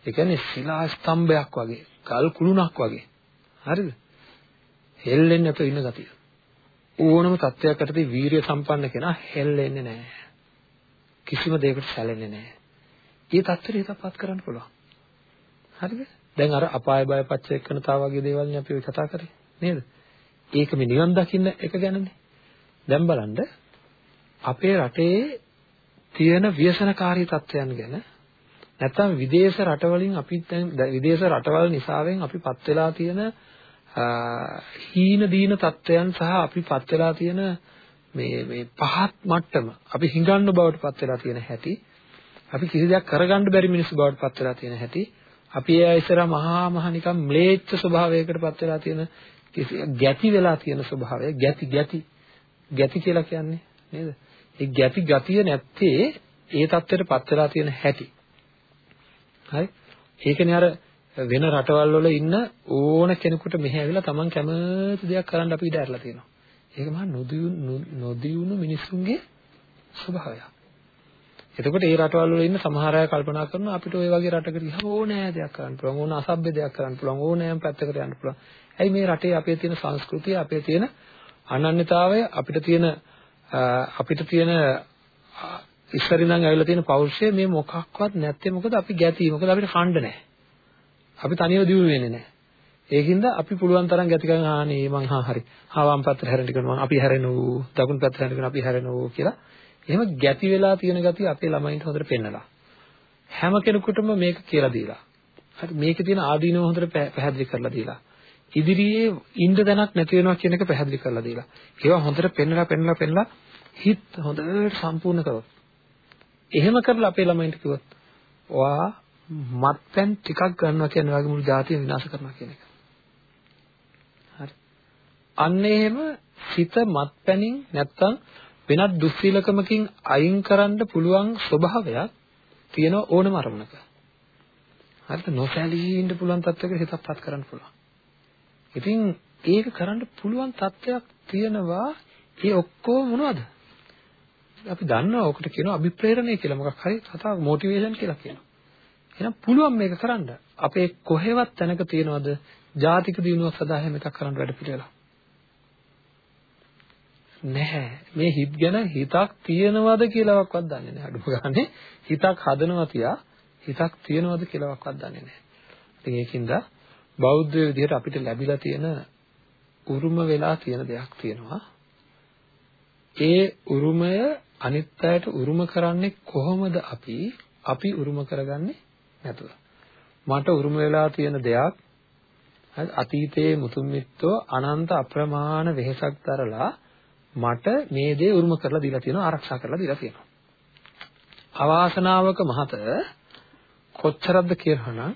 ඒ කියන්නේ ශිලා ස්තම්භයක් වගේ, ගල් කුළුණක් වගේ. හරිද? හෙල්ලෙන්නේ නැතුව ඉන්න ගතිය. ඕනම තත්වයක් යටතේ වීරිය සම්පන්න කෙනා හෙල්ලෙන්නේ නැහැ. කිසිම දෙයකට සැලෙන්නේ නැහැ. ඒ තත්ත්වෙට හිතපත් කරන්න පුළුවන්. හරිද? දැන් අර අපාය බය පච්චේකනතාව වගේ දේවල් නේ අපි කතා කරේ නේද? ඒක මේ නිවන් දකින්න එක ගැනනේ. දැන් බලන්න අපේ රටේ තියෙන ව්‍යසනකාරී තත්ත්වයන් ගැන නැත්නම් විදේශ රටවලින් අපි දැන් විදේශ රටවල් නිසාවෙන් අපිපත් වෙලා තියෙන හීන දීන තත්ත්වයන් සහ අපිපත් වෙලා තියෙන මේ මේ පහත් මට්ටම අපි හිඟන්න බවට පත් වෙලා තියෙන හැටි අපි කිසි දෙයක් කරගන්න බැරි මිනිස්සු බවට පත් වෙලා තියෙන හැටි අපි ඒ ඉස්සර මහා මහ නිකම් ම්ලේච්ඡ ස්වභාවයකට පත් වෙලා තියෙන කිසි ගැති වෙලා තියෙන ස්වභාවය ගැති ගැති ගැති කියලා කියන්නේ නේද? ඒ ගැති ගතිය නැත්තේ ඒ தත්ත්වයට පත් වෙලා තියෙන හැටි. හරි? ඒකනේ අර වෙන රටවල් වල ඉන්න ඕන කෙනෙකුට මෙහෙ ඇවිල්ලා Taman කැමති දෙයක් කරන්න අපි ඉඩ ඇරලා තියෙනවා. ඒක මහා නොදියුණු මිනිස්සුන්ගේ ස්වභාවයක්. එතකොට ඒ රටවල් වල ඉන්න සමහර අය කල්පනා කරනවා අපිට ওই වගේ රටකට ගියම ඕනෑ දෙයක් කරන්න පුළුවන් ඕන අසභ්‍ය දෙයක් කරන්න පුළුවන් ඕනෑම පැත්තකට යන්න පුළුවන්. ඇයි මේ රටේ අපේ තියෙන සංස්කෘතිය අපේ තියෙන අනන්‍යතාවය අපිට තියෙන අපිට තියෙන ඉස්සරින් නම් ඇවිල්ලා තියෙන පෞරුෂය මේ මොකක්වත් නැත්තේ මොකද අපි ගැති මොකද අපිට ෆණ්ඩ නැහැ. අපි තනියම දියුණු වෙන්නේ නැහැ. ඒකින්ද අපි පුළුවන් තරම් ගැති කරන ආනේ මං හා හරි. හා වම් පැත්තට හැරෙන්න කරනවා අපි හැරෙනවෝ දකුණු පැත්තට හැරෙන්න කරනවා අපි හැරෙනවෝ කියලා. එහෙම ගැති වෙලා තියෙන ගතිය අපේ ළමයින්ට හොඳට පෙන්නලා. හැම කෙනෙකුටම මේක කියලා දීලා. හරි මේකේ තියෙන ආදීනව හොඳට පැහැදිලි කරලා දීලා. ඉදිරියේ ඉන්න දැනක් නැති වෙනවා කියන එක පැහැදිලි කරලා දීලා. ඒවා හොඳට පෙන්නලා පෙන්නලා පෙන්නලා හිත හොඳට සම්පූර්ණ කරොත්. එහෙම කරලා අපේ ළමයින්ට කිව්වොත් ඔයා මත්පැන් ටිකක් ගන්නවා කියන්නේ ඔයාගේ මුළු ජාතිය විනාශ කරනවා කියන එක. හරි. අන්න එහෙම සිත මත්පැනින් නැත්තම් වෙනත් දුස්සීලකමකින් අයින් කරන්න පුළුවන් ස්වභාවයක් තියෙන ඕනම අරමුණක. හරිද? නොසැලී ඉන්න පුළුවන් තත්වයකට හිතපත් කරන්න පුළුවන්. ඉතින් ඒක කරන්න පුළුවන් තත්වයක් තියෙනවා. ඒ ඔක්කොම මොනවද? අපි දන්නවා ඔකට කියනවා අභිප්‍රේරණය කියලා මොකක් හරි කතාවක් මොටිවේෂන් කියලා කියනවා. එහෙනම් පුළුවන් මේක කරන්න. අපේ කොහෙවත් තැනක තියනවද ජාතික දිනුවක් සදා හැම එකක් කරන්න වැඩ පිළිවෙලා. නැහැ. මේ හිත ගැන හිතක් තියනවද කියලාවත් දන්නේ නැහැ. අඩුම ගානේ හිතක් හදනවා තියා හිතක් තියනවද කියලාවත් දන්නේ නැහැ. ඉතින් ඒකින්ද බෞද්ධ විදිහට අපිට ලැබිලා තියෙන උරුම වෙලා තියෙන දෙයක් තියෙනවා. ඒ උරුමය අනිත් අයට උරුම කරන්නේ කොහොමද අපි අපි උරුම කරගන්නේ නැතුව මට උරුම වෙලා තියෙන දෙයක් අතීතයේ මුතුන් මිත්තෝ අනන්ත අප්‍රමාණ වෙහෙසක් දරලා මට මේ දේ උරුම කරලා දීලා තියෙනවා ආරක්ෂා කරලා දීලා තියෙනවා අවාසනාවක මහත කොච්චරක්ද කියනවනම්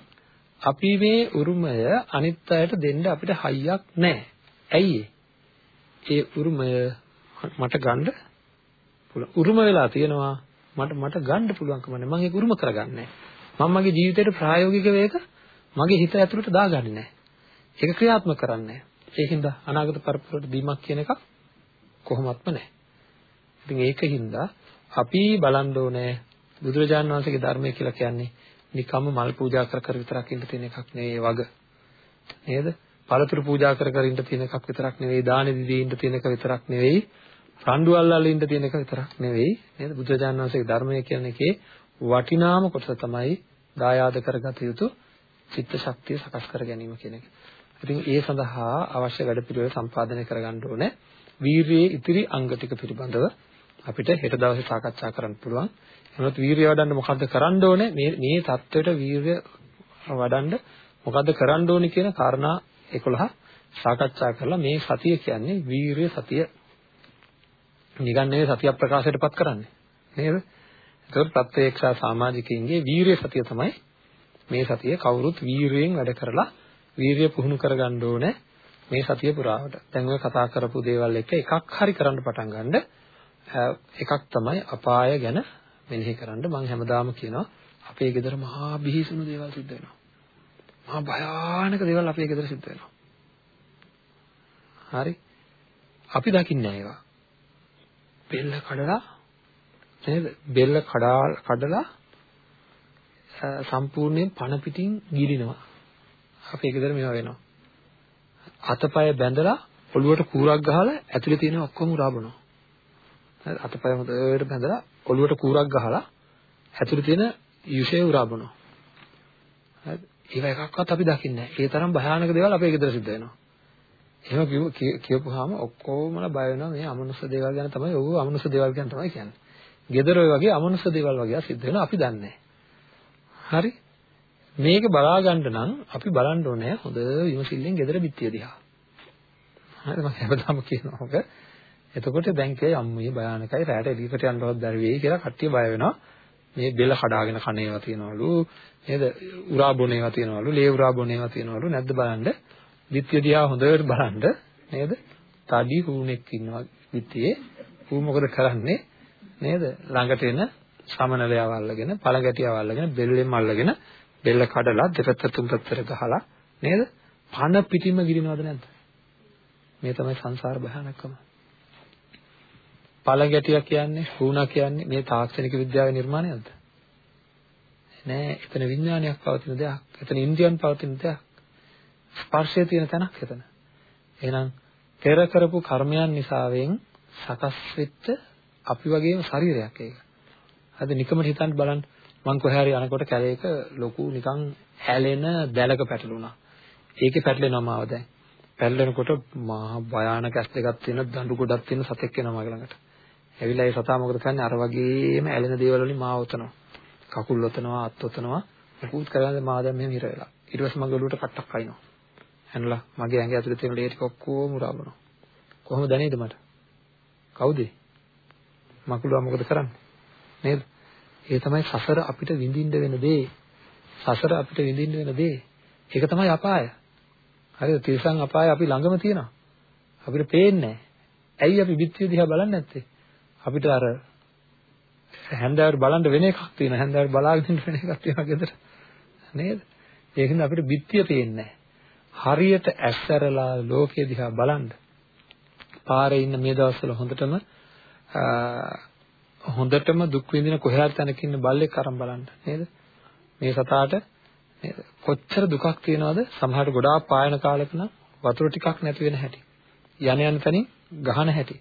අපි මේ උරුමය අනිත් අයට දෙන්න අපිට හයියක් නැහැ ඇයි ඒ උරුමය මට ගන්න පුළුවන්. උරුම වෙලා තියෙනවා මට මට ගන්න පුළුවන්කම නැහැ. මම ඒක උරුම කරගන්නේ නැහැ. මම මගේ ජීවිතේට ප්‍රායෝගික වේක මගේ හිත ඇතුළට දාගන්නේ නැහැ. ඒක ක්‍රියාත්මක කරන්නේ නැහැ. ඒකින්ද අනාගත පරපුරට දීමක් කියන එකක් කොහොමත්ම නැහැ. ඉතින් ඒකින්ද අපි බලන්න ඕනේ බුදුරජාණන් වහන්සේගේ ධර්මය කියලා කියන්නේ නිකම්ම මල් පූජා කර කර විතරක් ඉන්න තියෙන එකක් නෙවෙයි වග. නේද? පළතුරු පූජා කර කර ඉන්න තියෙන එකක් විතරක් නෙවෙයි දාන දීදී ඉන්න තියෙන එක විතරක් නෙවෙයි රණ්ඩු අල්ලලා ඉන්න තියෙන එක විතරක් නෙවෙයි නේද බුදුරජාණන් වහන්සේගේ ධර්මය කියන එකේ වටිනාම කොටස තමයි දායාද කරගත යුතු චිත්ත ශක්තිය සකස් කර ගැනීම කියන එක. ඉතින් ඒ සඳහා අවශ්‍ය වැඩපිළිවෙල සම්පාදනය කරගන්න ඕනේ. වීරියේ ඉතිරි අංග ටික පිළිබඳව අපිට හෙට දවසේ සාකච්ඡා කරන්න පුළුවන්. එහෙනම් වීරිය වඩන්න මොකද්ද කරන්න ඕනේ? මේ මේ தത്വෙට වීරිය වඩන්න මොකද්ද කරන්න ඕනේ කියන කාරණා 11 සාකච්ඡා කරලා මේ සතිය කියන්නේ වීරිය සතිය නිගන්නේ සතිය ප්‍රකාශයටපත් කරන්නේ. නේද? ඒකත් ප්‍රත්‍යක්ෂා සමාජිකයින්ගේ වීරිය සතිය තමයි මේ සතිය කවුරුත් වීරියෙන් වැඩ කරලා වීරිය පුහුණු කරගන්න ඕනේ මේ සතිය පුරාවට. දැන් ඔය කතා කරපු දේවල් එක එකක් හරි කරන්න පටන් ගන්න එකක් තමයි අපාය ගැන මෙනෙහි කරන්න මම හැමදාම කියනවා අපේ ගෙදර මහා බිහිසුණු දේවල් සිද්ධ වෙනවා. මහා භයානක දේවල් අපේ ගෙදර සිද්ධ වෙනවා. හරි? අපි දකින්නේ ඒවා. බෙල්ල කඩලා නේද? බෙල්ල කඩා කඩලා සම්පූර්ණයෙන් පණ පිටින් ගිලිනවා. අපි ඒකදර මේවා වෙනවා. අතපය බැඳලා ඔළුවට කූරක් ගහලා ඇතුලේ තියෙන ඔක්කොම උරා බොනවා. හරි අතපය හොඳට බැඳලා ඔළුවට කූරක් ගහලා ඇතුලේ තියෙන යුෂය උරා බොනවා. හරි ඒව එකක්වත් අපි දකින්නේ නැහැ. ඒ තරම් භයානක දේවල් අපේ ගෙදර සිද්ධ වෙනවා. එහෙම කියපුවාම ඔක්කොමලා බය වෙනවා මේ අමනුෂ්‍ය දේවල් ගැන තමයි ඔව් අමනුෂ්‍ය දේවල් ගැන තමයි කියන්නේ. Gedara ඔය වගේ අමනුෂ්‍ය දේවල් වගේ සිද්ධ වෙනවා අපි දන්නේ හරි? මේක බලා ගන්න නම් අපි බලන්න ඕනේ හොඳ විමසිල්ලෙන් gedara පිටිය දිහා. හරි මම හැමදාම කියනවා ඔක. එතකොට බැංකුවේ අම්මේ භයානකයි රැට එළියට යන්නවත් බැරි වෙයි කියලා කට්ටිය බය වෙනවා. මේ බෙල්ල කඩාගෙන කන ඒවා තියනවලු නේද? උරා බොන ඒවා තියනවලු, ලේ උරා බොන ඒවා තියනවලු නැද්ද බලන්න. විත්‍ය දිහා හොඳට බලන්න නේද? තඩි හුණෙක් ඉන්නවා විත්‍යයේ. ඌ මොකද කරන්නේ? නේද? ළඟට එන සමනලයාව අල්ලගෙන, පළගැටියාව අල්ලගෙන, බෙල්ලෙන් අල්ලගෙන, බෙල්ල කඩලා දෙපැත්ත තුන් පැත්තට ගහලා නේද? පණ පිටින්ම ගිරිනවද නැද්ද? මේ තමයි සංසාර භයානකම. පළගැටියා කියන්නේ, හුණා කියන්නේ මේ තාක්ෂණික විද්‍යාවේ නිර්මාණයක්ද? නෑ, එතන විඥානයක් පවතින දෙයක්. එතන ඉන්ද්‍රියන් පවතින දෙයක්. ස්පර්ශය තියෙන තැනක් එතන. එහෙනම් පෙර කරපු කර්මයන් නිසාවෙන් සකස් වෙච්ච අපි වගේම ශරීරයක් ඒක. හරිද? නිකමට හිතන්න බලන්න මං කොහේ හරි යනකොට කැලේක ලොකු නිකන් හැලෙන දැලක පැටලුණා. ඒකේ පැටලෙනවා මාව දැන්. පැටලෙනකොට මහා භයානක ඇස් දෙකක් තියෙන දඬු ගොඩක් තියෙන සතෙක් එනවා මගේ ළඟට. ඇවිල්ලා ඒ සතා මොකද කරන්නේ? අර වගේම ඇලෙන දේවල් වලින් මාව ඔතනවා. කකුල් ඔතනවා, අත් ඔතනවා. මොකුත් කරන්නේ මාව දැන් මෙහෙම හිර වෙලා. ඊට පස්සේ මගේ ඔළුවට කට්ටක් අයින්නවා. ඇනලා මගේ ඇඟ ඇතුලේ තියෙන ලේ ටික ඔක්කොම උරවනවා. කොහොමද දැනේද මට? කවුද? මකුළුවා මොකද කරන්නේ? නේද? ඒ තමයි සසර අපිට විඳින්න වෙන දේ. සසර අපිට විඳින්න වෙන දේ. ඒක තමයි අපාය. හරිද? තිරසං අපාය අපි ළඟම තියෙනවා. අපිට පේන්නේ නැහැ. ඇයි අපි පිටිය දිහා බලන්නේ නැත්තේ? අපිට අර හැන්දෑවට බලන්න වෙන එකක් තියෙනවා. හැන්දෑවට බලාගෙන ඉන්න වෙන එකක් තියෙනවා ගෙදර. නේද? ඒකින්ද අපිට පිටිය පේන්නේ හරියට ඇස්සරලා ලෝකෙ දිහා බලන්න. පාරේ ඉන්න මේ දවස්වල හොඳටම හොඳටම දුක් විඳින කොහේ හරි තැනක ඉන්න බල්ලෙක් අරන් බලන්න නේද? මේ සතාට නේද? කොච්චර දුකක් තියනවද? සමහරට ගොඩාක් පායන කාලෙක නම් වතුර ටිකක් නැති වෙන හැටි. යන යන තැනින් ගහන හැටි.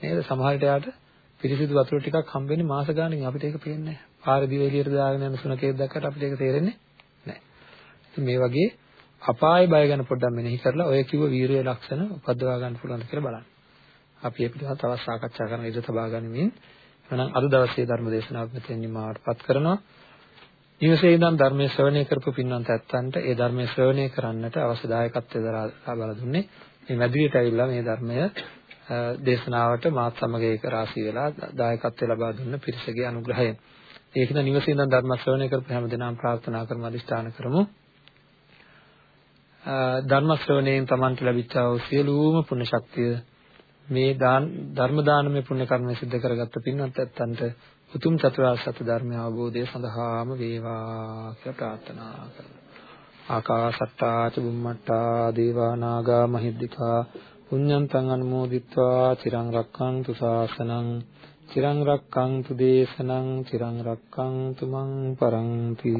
නේද? සමහරට යාට පිරිසිදු වතුර ටිකක් හම්බෙන්නේ මාස ගාණකින් අපිට ඒක පේන්නේ නැහැ. පාරේ දිව එළියට දාගෙන යන සුනකෙක් දැක්කට අපිට ඒක තේරෙන්නේ නැහැ. ඉතින් මේ වගේ අපාය බය ගැන පොඩ්ඩක් මෙනෙහි කරලා ඔය කිව්ව වීරිය ලක්ෂණ උපදවා ගන්න පුළුවන්ද කියලා බලන්න. අපි ඒ පිළිබඳව තවත් සාකච්ඡා කරන්න ඉඩ තබා ගනිමින් එහෙනම් අද දවසේ ධර්ම දේශනාව මෙතෙන් නිමාවටපත් කරනවා. ඊවසේ ඉඳන් ධර්මයේ ශ්‍රවණය කරපු පින්වන්ත ඇත්තන්ට ඒ ධර්මයේ ශ්‍රවණය කරන්නට අවශ්‍ය දායකත්වය දරා බල දුන්නේ මේ මැදිරියට ඇවිල්ලා මේ ධර්මය දේශනාවට මාත් සමග ඒක රාශී වෙලා දායකත්වය ලබා දුන්න පිරිසගේ අනුග්‍රහයෙන්. ඒකින නිවසේ ඉඳන් ධර්ම ශ්‍රවණය කරපු හැම දිනම ප්‍රාර්ථනා කරමු අදිෂ්ඨාන කරමු. ධර්ම ශ්‍රවණයෙන් Tamanට ලැබිච්ච සියලුම පුණ්‍ය ශක්තිය මේ දාන ධර්ම දානමය පුණ්‍ය කර්මය සිද්ධ කරගත්ත පින්වත් ඇත්තන්ට උතුම් චතුරාර්ය සත්‍ය ධර්මය අවබෝධය සඳහාම වේවා කියලා ප්‍රාර්ථනා කරමු. ආකාසට්ටා ච බුම්මට්ටා දේවා නාග මහිද්దికා පුඤ්ඤන්තං අනුමෝදිත්වා චිරං රක්ඛන්තු ශාසනං චිරං රක්ඛන්තු දේශනං චිරං රක්ඛන්තු මං පරන්ති